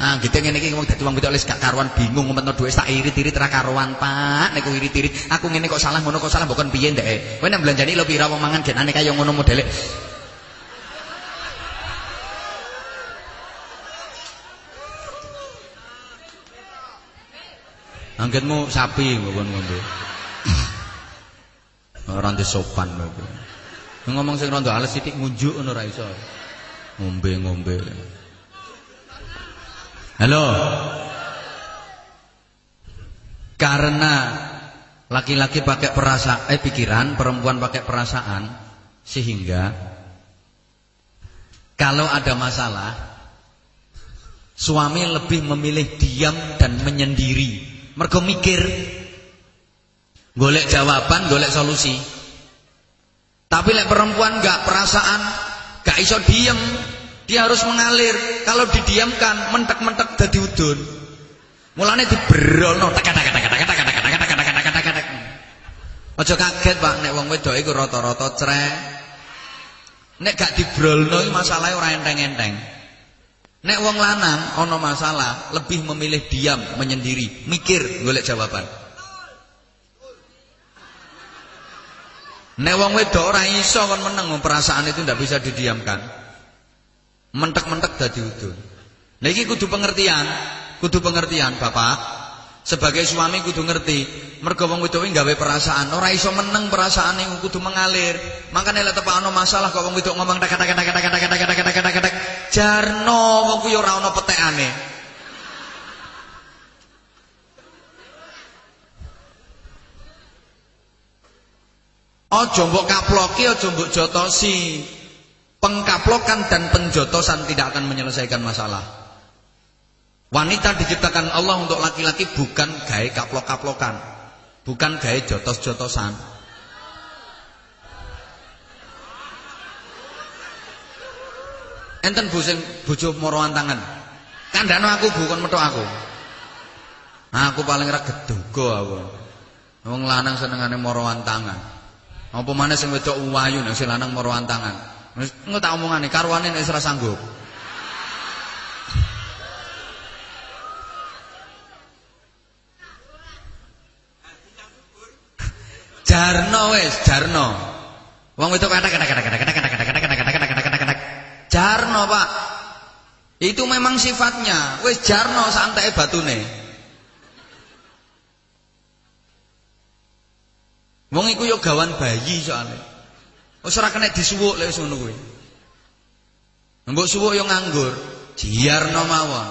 Ah, gitu ngene iki wong dadi wong wedok wis gak karuan bingung ngumpetno dhuwit tak irit-irit ra karuan, Pak. Nek irit-irit, aku ngene kok salah ngono kok salah kon piye ndek. Kowe nek belanjani lho pira wong mangan genane kaya ngono modele. Angketmu sapi ngomong ngombe. Ora ndek sopan kowe. Ngomong sing rondo ales sithik ngunjuk ngono ora. Ngombe-ngombe. Halo. Karena laki-laki pakai perasaan eh pikiran, perempuan pakai perasaan sehingga kalau ada masalah suami lebih memilih diam dan menyendiri Mergo mikir golek jawaban, golek solusi. Tapi lek perempuan gak perasaan, gak iso diem, dia harus mengalir. Kalau didiamkan, mentek-mentek dadi udun. Mulane diberolno tak tak tak tak tak tak tak tak tak tak tak tak. Aja kaget, Pak, nek wong wedok iku rata-rata crek. Nek gak dibrolno iki masalahe ora enteng-enteng. Nek wong lanang ana masalah, lebih memilih diam, menyendiri, mikir golek jawaban. Nek wong wedok ora iso kon meneng perasaan itu ndak bisa didiamkan. Mentek-mentek dadi udun. Nah iki kudu pengertian, kudu pengertian, Bapak. Sebagai suami kudu ngerti, mergo wong wedok gawe perasaan, ora iso meneng perasaane kudu mengalir. Makane lek ana masalah kok wong wedok ngomong tak tak tak tak tak tak tak tak tak tak jarno wong ku yo ora ana petekane. Aja mbok kaploki, aja mbok jotosi. Pengkaplokan dan penjotosan tidak akan menyelesaikan masalah. Wanita diciptakan Allah untuk laki-laki bukan gaya kaplok-kaplokan. Bukan gaya jotos-jotosan. Enten bu sing bojo moroan tangan. Aku bukan metok aku. Aku paling ra gedogo aku. Wong lanang senengane moroan tangan. Apa maneh sing wedok wayu nek sing lanang moroan tangan. Engko tak omongane karwane nek ora sanggup. Jarno wis, Jarno. Wong wedok kata kata kata kata kata kata kata kata kata kata kata kata kata kata Jarno, Pak. Itu memang sifatnya. Wis Jarno santai batune. Wong iku yo gawan bayi soalnya. Wis ora kena disuwuk lek wis ngono kuwi. Mbok suwuk yo nganggur, Jarno mawon.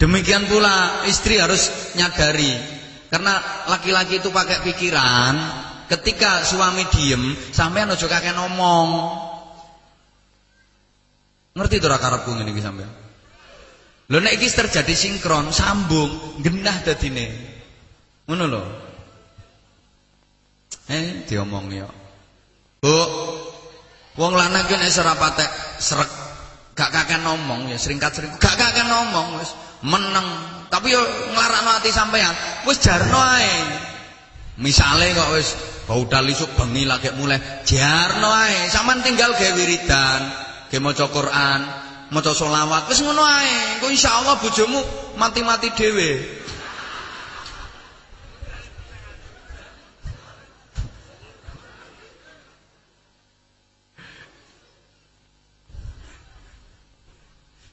Demikian pula istri harus nyadari karena laki-laki itu pakai pikiran, ketika suami diem, sampean aja kakek ngomong. Ngerti tuh karepku ngene iki sampean? Lho nek iki terjadi sinkron, sambung, genah dadine. Ngono lho. Eh, diomong ya. Bu, wong lanang ki nek serapatek srek gak kakek ngomong ya seringkat-sering gak kakek ngomong wis meneng tapi yo nglarakno ati sampean. Wis jarno ae. Misale kok wis baudal isuk bengi lagi mulai jarno ae. Sampean tinggal gawe wiridan, gawe maca Quran, maca selawat. Wis ngono ae. Engko insyaallah bojomu mati-mati dhewe.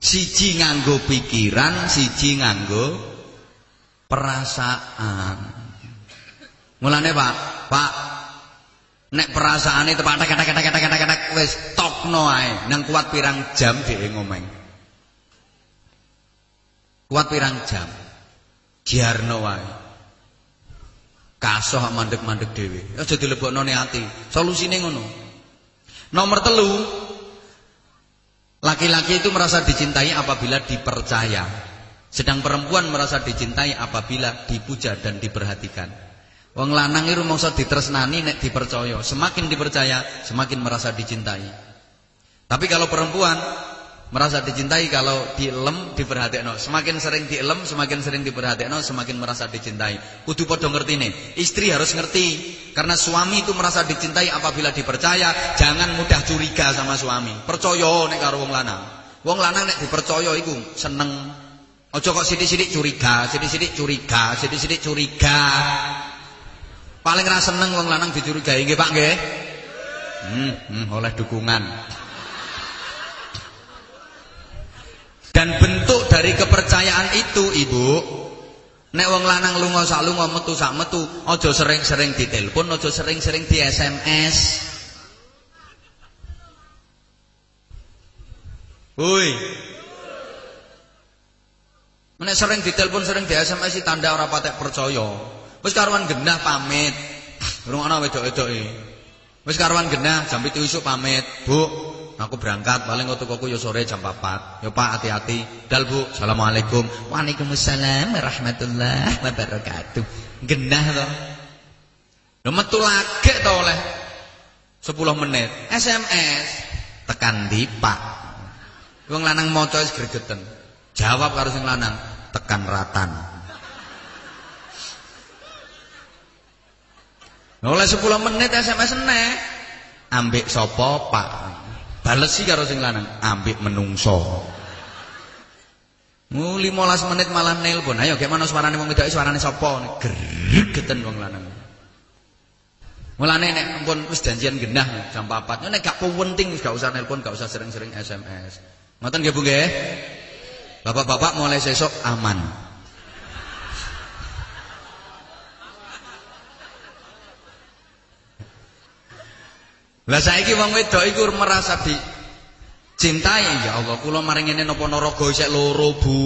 Siji nganggo pikiran, siji nganggo perasaan. Mulane Pak, Pak nek perasaane tepak tek tek tek tek tek wis tokno ae. Nang kuat pirang jam dhewe ngomeng. Kuat pirang jam. Diarno wae. Kasoh mandek-mandek dhewe. Aja dilebokno ati. Solusine ngono. Nomor telu, Laki-laki itu merasa dicintai apabila dipercaya. Sedang perempuan merasa dicintai apabila dipuja dan diperhatikan. Wong lanang itu mongso ditresnani nek dipercaya. Semakin dipercaya, semakin merasa dicintai. Tapi kalau perempuan merasa dicintai kalau dielem diperhatikno semakin sering dielem semakin sering diperhatikno semakin merasa dicintai. Kudu padha nih istri harus ngerti. Karena suami itu merasa dicintai apabila dipercaya jangan mudah curiga sama suami. Percaya nek karo wong lanang. Wong lanang nek dipercaya iku seneng. Aja kok sithik-sithik curiga sithik-sithik curiga sithik-sithik curiga. Paling ra seneng wong lanang dicurigai. Nggih Pak nggih? Hmm, hmm oleh dukungan Dan bentuk dari kepercayaan itu, Ibu, nek wong lanang lunga sak lunga metu sak metu, aja sering-sering ditelepon, aja sering-sering di SMS. Woi. Nek sering ditelepon, sering di SMS tanda ora patek percaya. Wis karuan genah pamit. Rungokno wedok-wedoke. Wis karuan genah jam 7 isuk pamit. Bu, Aku berangkat paling waktu koko yo sore jam 4. Yo Pak hati-hati. Dal Bu. Assalamualaikum. Waalaikumsalam warahmatullahi wabarakatuh. Genah to. Lho metu lagi to oleh 10 menit. SMS tekan di Pak. Wong lanang maca wis gregeten. Jawab karo sing lanang tekan ratan. Oleh 10 menit SMS nek ambek sapa Pak sih karo sing lanang, ambek menungso. Mu 15 menit malah nelpon. Ayo gimana suarane wong wedoke suarane sapa? Gregeten wong lanang. Mulane nek ampun wis janjian genah jam 4. Nek gak penting gak usah nelpon, gak usah sering-sering SMS. Ngoten nggih Bu nggih? Bapak-bapak mulai sesok aman. Lah saiki wong wedok iku merasa dicintai ya Allah kula maring ngene napa naraga isih loro Bu.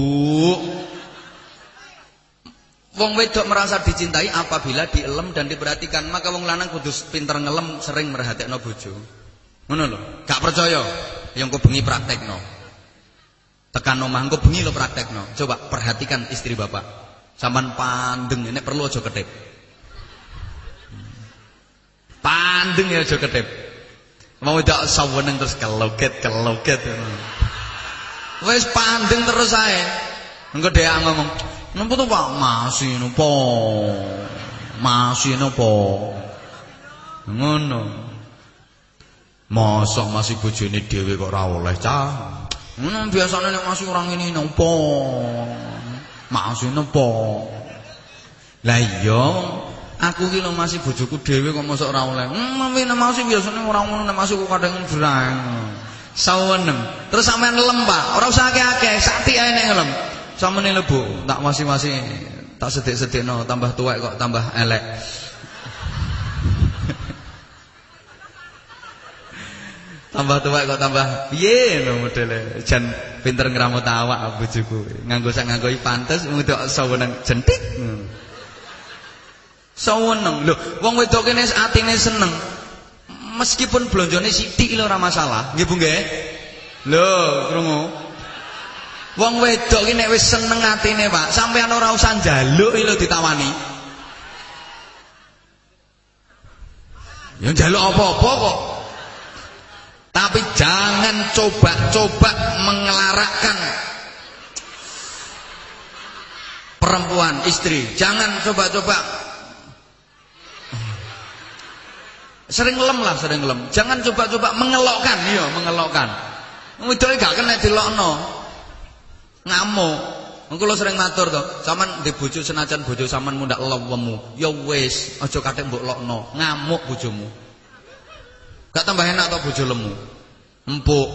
Wong wedok merasa dicintai apabila dielem dan diperhatikan, maka wong lanang kudu pinter ngelem sering merhatekno bojo. Ngono lho, gak percaya? Yang kok bengi praktekno. Tekan omah engko bengi lo praktekno. Coba perhatikan istri Bapak. Saman pandeng ini perlu aja kedip. Pandeng ya aja kedip. Mau dak saweneng terus keloket keloket. Wis pandeng terus ae. Engko dhek ngomong, "Napa to Pak? Masih napa? Masih napa?" Ngono. Mosok masih bojone dhewe kok ora oleh cah. Ngono biasane nek masih orang ini napa? Masih napa? Lah iya Aku ki lho masih bojoku dhewe kok mosok ora oleh. Mami nek masih biasane ora ngono nek masih kok kadang jrang. Sawenem. Terus sampean lem, Pak. Ora usah akeh-akeh, sakti ae nek lem. Samene lebu, tak masih-masih tak sedik-sedikno tambah tuwek kok tambah elek. tambah tuwek kok tambah piye no modele jan pinter ngramut awak bojoku nganggo sak nganggo pantes mudok saweneng jentik hmm. Seneng. Lho, wong wedok kene atine seneng. Meskipun blonjone sithik lho ora masalah. Nggih Bu nggih? Lho, krungu. Wong wedok ki nek wis seneng atine, Pak, sampean ora usah njaluk lho ditawani. Ya njaluk apa-apa kok. Tapi jangan coba-coba mengelarakkan perempuan, istri. Jangan coba-coba Sering lem lah, sering lem. Jangan coba-coba mengelokkan, iya, mengelokkan. Wedoke gak kena dilokno. Ngamuk. Engko lo sering matur to, sampean di bojo senajan bojo sampean mundak lewemu, ya wis, aja kathek mbok lokno, ngamuk bojomu. Gak tambah enak to bojo lemu. Empuk.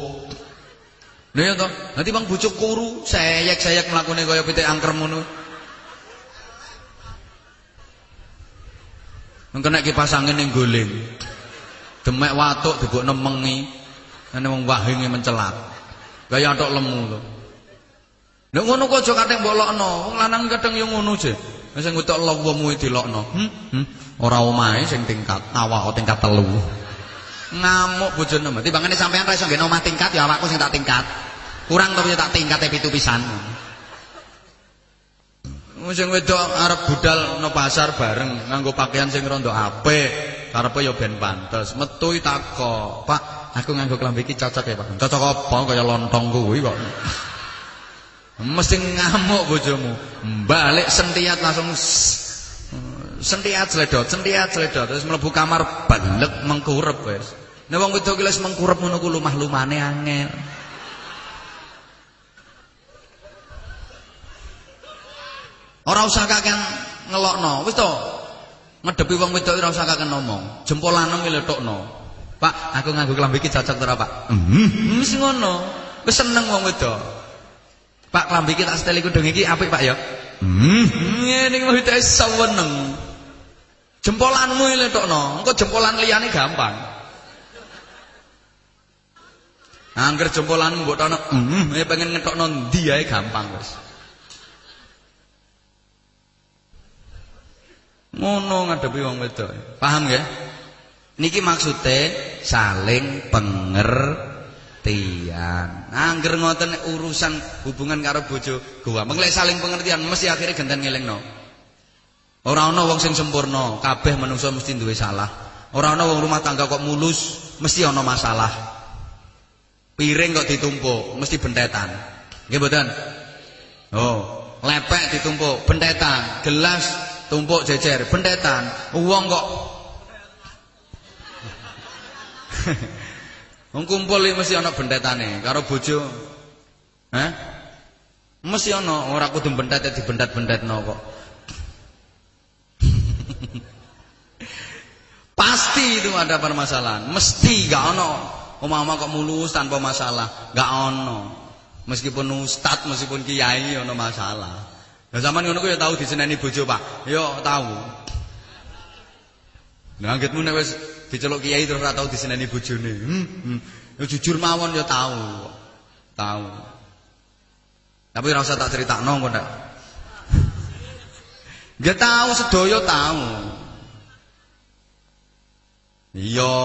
Lha ya to, nanti bang bujuk kuru, sayek-sayek mlakune kaya pitik angker ngono. Kena kipas angin ning goling. Demek watuk dibuk nemengi. Ane wong wahinge mencelat. Gaya tok lemu to. Nek ngono kok aja kathek mbok lokno. Wong lanang kadang yo ngono je. Sing ngutuk lawemu dilokno. Hmm, hmm. Ora omahe sing tingkat, awak tingkat telu. Ngamuk bojone. Timbangane sampean ra iso nggen omah tingkat ya awakku sing tak tingkat. Kurang to tak tingkat e pitu pisan. Sing wedok arep budal no pasar bareng nganggo pakaian sing rondo apik, karepe ya ben pantes. Metu takok, "Pak, aku nganggo klambi iki cocok ya, Pak?" "Cocok apa? Kaya lontong kuwi kok." Mesti ngamuk bojomu. Balik sentiat langsung sentiat sledot, sentiat sledot terus mlebu kamar balek mengkurep wis. Nek wong wedok iki mengkurep ngono ku lumah-lumane angel. Ora usah kakean ngelokno. Wis to. Ngedepi wong wedok ora usah kakean ngomong. Jempol lanang letokno. Pak, aku nganggo klambi iki cocok ora, Pak? Mhm. Wis ngono. Wis seneng wong wedok. Pak, klambi iki tak setel iku dong iki apik, Pak ya? Mhm. Ngene wong wedok seneng. Jempolanmu letokno. Engko jempolan liyane gampang. Angger jempolanmu mbok tono, mhm, pengen ngetokno ndi ae gampang wis. Ngono ngadepi wong wedok. Paham ya? Niki maksudnya saling pengertian. Angger ngoten urusan hubungan karo bojo gua. Menglek saling pengertian mesti akhirnya genten ngelingno. Ora ana wong sing sempurna, kabeh manungsa mesti duwe salah. Ora ana wong rumah tangga kok mulus, mesti ana masalah. Piring kok ditumpuk, mesti bentetan. Nggih mboten? Oh, lepek ditumpuk, bentetan. Gelas tumpuk jejer bendetan uang kok wong kumpul mesti ana bendetane karo bojo Hah? Mesti ana ora kudu bendet dibendet-bendetno kok. Pasti itu ada permasalahan, mesti gak ono. Omah-omah kok mulus tanpa masalah, gak ono. Meskipun ustad, meskipun kiai ono masalah. Lah sampean ngono ku ya tau diseneni bojo, Pak. Ya tau. Nah, anggitmu nek wis diceluk kiai terus ora tau diseneni bojone. Hmm, hmm. Ya jujur mawon ya tau. Tau. Tapi ora usah tak critakno kok ndak. Nggih tau sedaya tau. Iya.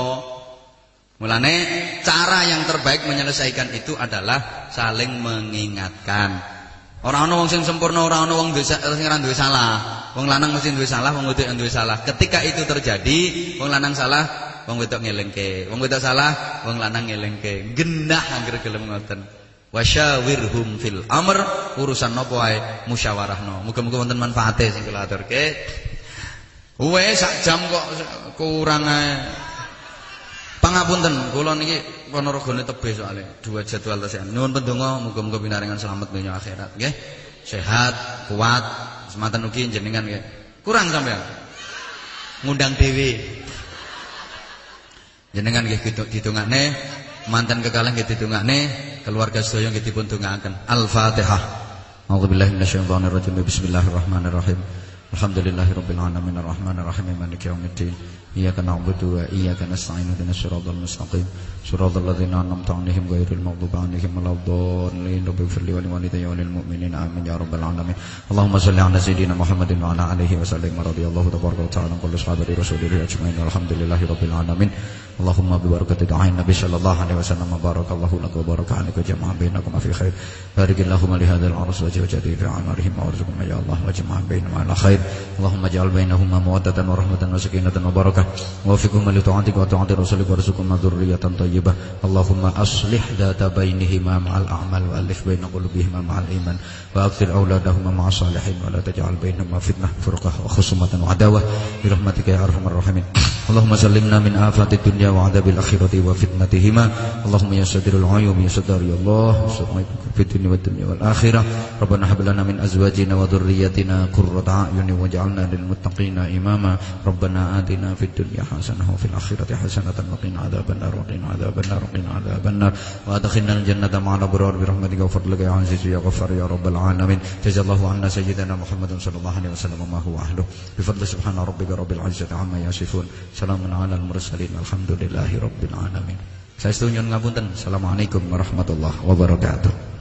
Mulane cara yang terbaik menyelesaikan itu adalah saling mengingatkan. Ora ana wong sing sempurna, ora ana wong sing ora duwe salah. Wong lanang mesti duwe salah, wong wedok duwe salah. Ketika itu terjadi, wong lanang salah, wong wedok ngelingke. Wong wedok salah, wong lanang ngelingke. Gendah anggere gelem ngoten. Wasyawirhum fil amr, urusan napa wae musyawarahno. Muga-muga wonten manfaate sing kula aturke. Wes sak jam kok kurang ae. Pangapunten, kula niki Ponorogo tebih soalnya dua jadwal tersebut. Nuwun pendonga muga-muga pinaringan selamat dunia akhirat nggih. Sehat, kuat, sematan ugi jenengan nggih. Kurang sampean. Ngundang dhewe. Jenengan nggih ditungakne mantan kekalih nggih ditungakne keluarga sedaya nggih dipun tungakaken. Al-Fatihah. A'udzubillahi minasyaitonir rajim. Bismillahirrahmanirrahim. Alhamdulillahirabbil alamin arrahmanir rahim maliki yaumiddin. إياك نعبد وإياك نستعين اهدنا الصراط المستقيم صراط الذين أنعمت عليهم غير المغضوب عليهم ولا الضالين رب اغفر لي ولوالدي وللمؤمنين آمين يا رب العالمين اللهم صل على سيدنا محمد وعلى آله وسلم رضي الله تبارك وتعالى عن كل صحابة رسوله أجمعين والحمد لله رب العالمين اللهم ببركة دعاء النبي صلى الله عليه وسلم بارك الله لك وبارك عليك وجمع بينكم في خير بارك اللهم لهذا العرس وجه وجدي في عمرهم وارزقهم يا الله وجمع بينهم على خير اللهم اجعل بينهما مودة ورحمة وسكينة وبركة وفقهما لطاعتك وطاعة رسولك وارزقهما ذرية طيبة اللهم أصلح ذات بينهما مع الأعمال وألف بين قلوبهما مع الإيمان وأكثر أولادهما مع الصالحين ولا تجعل بينهما فتنة فرقة وخصومة وعداوة برحمتك يا أرحم الراحمين اللهم سلمنا من آفات الدنيا وعذاب الآخرة وفتنتهما اللهم يا سدر العيوب يا سدر يا الله في الدنيا والدنيا والآخرة ربنا هب لنا من أزواجنا وذريتنا قرة أعين واجعلنا للمتقين إماما ربنا آتنا في fil akhirati hasanah wa qina adzabannar wa qina adzabannar wa qina adzabannar wa adkhilna al jannata ma'al abrar bi rahmatika wa fadlika ya aziz ya ghaffar ya rabbal alamin. Jazallahu anna sayyidina muhammadan sallallahu alaihi wasallam ma huwa ahlu bi fadli subhana rabbika rabbil izzati amma yasifun. Salamun alal mursalin alhamdulillahi rabbil alamin. Saya setuju ngapunten. Assalamualaikum warahmatullahi wabarakatuh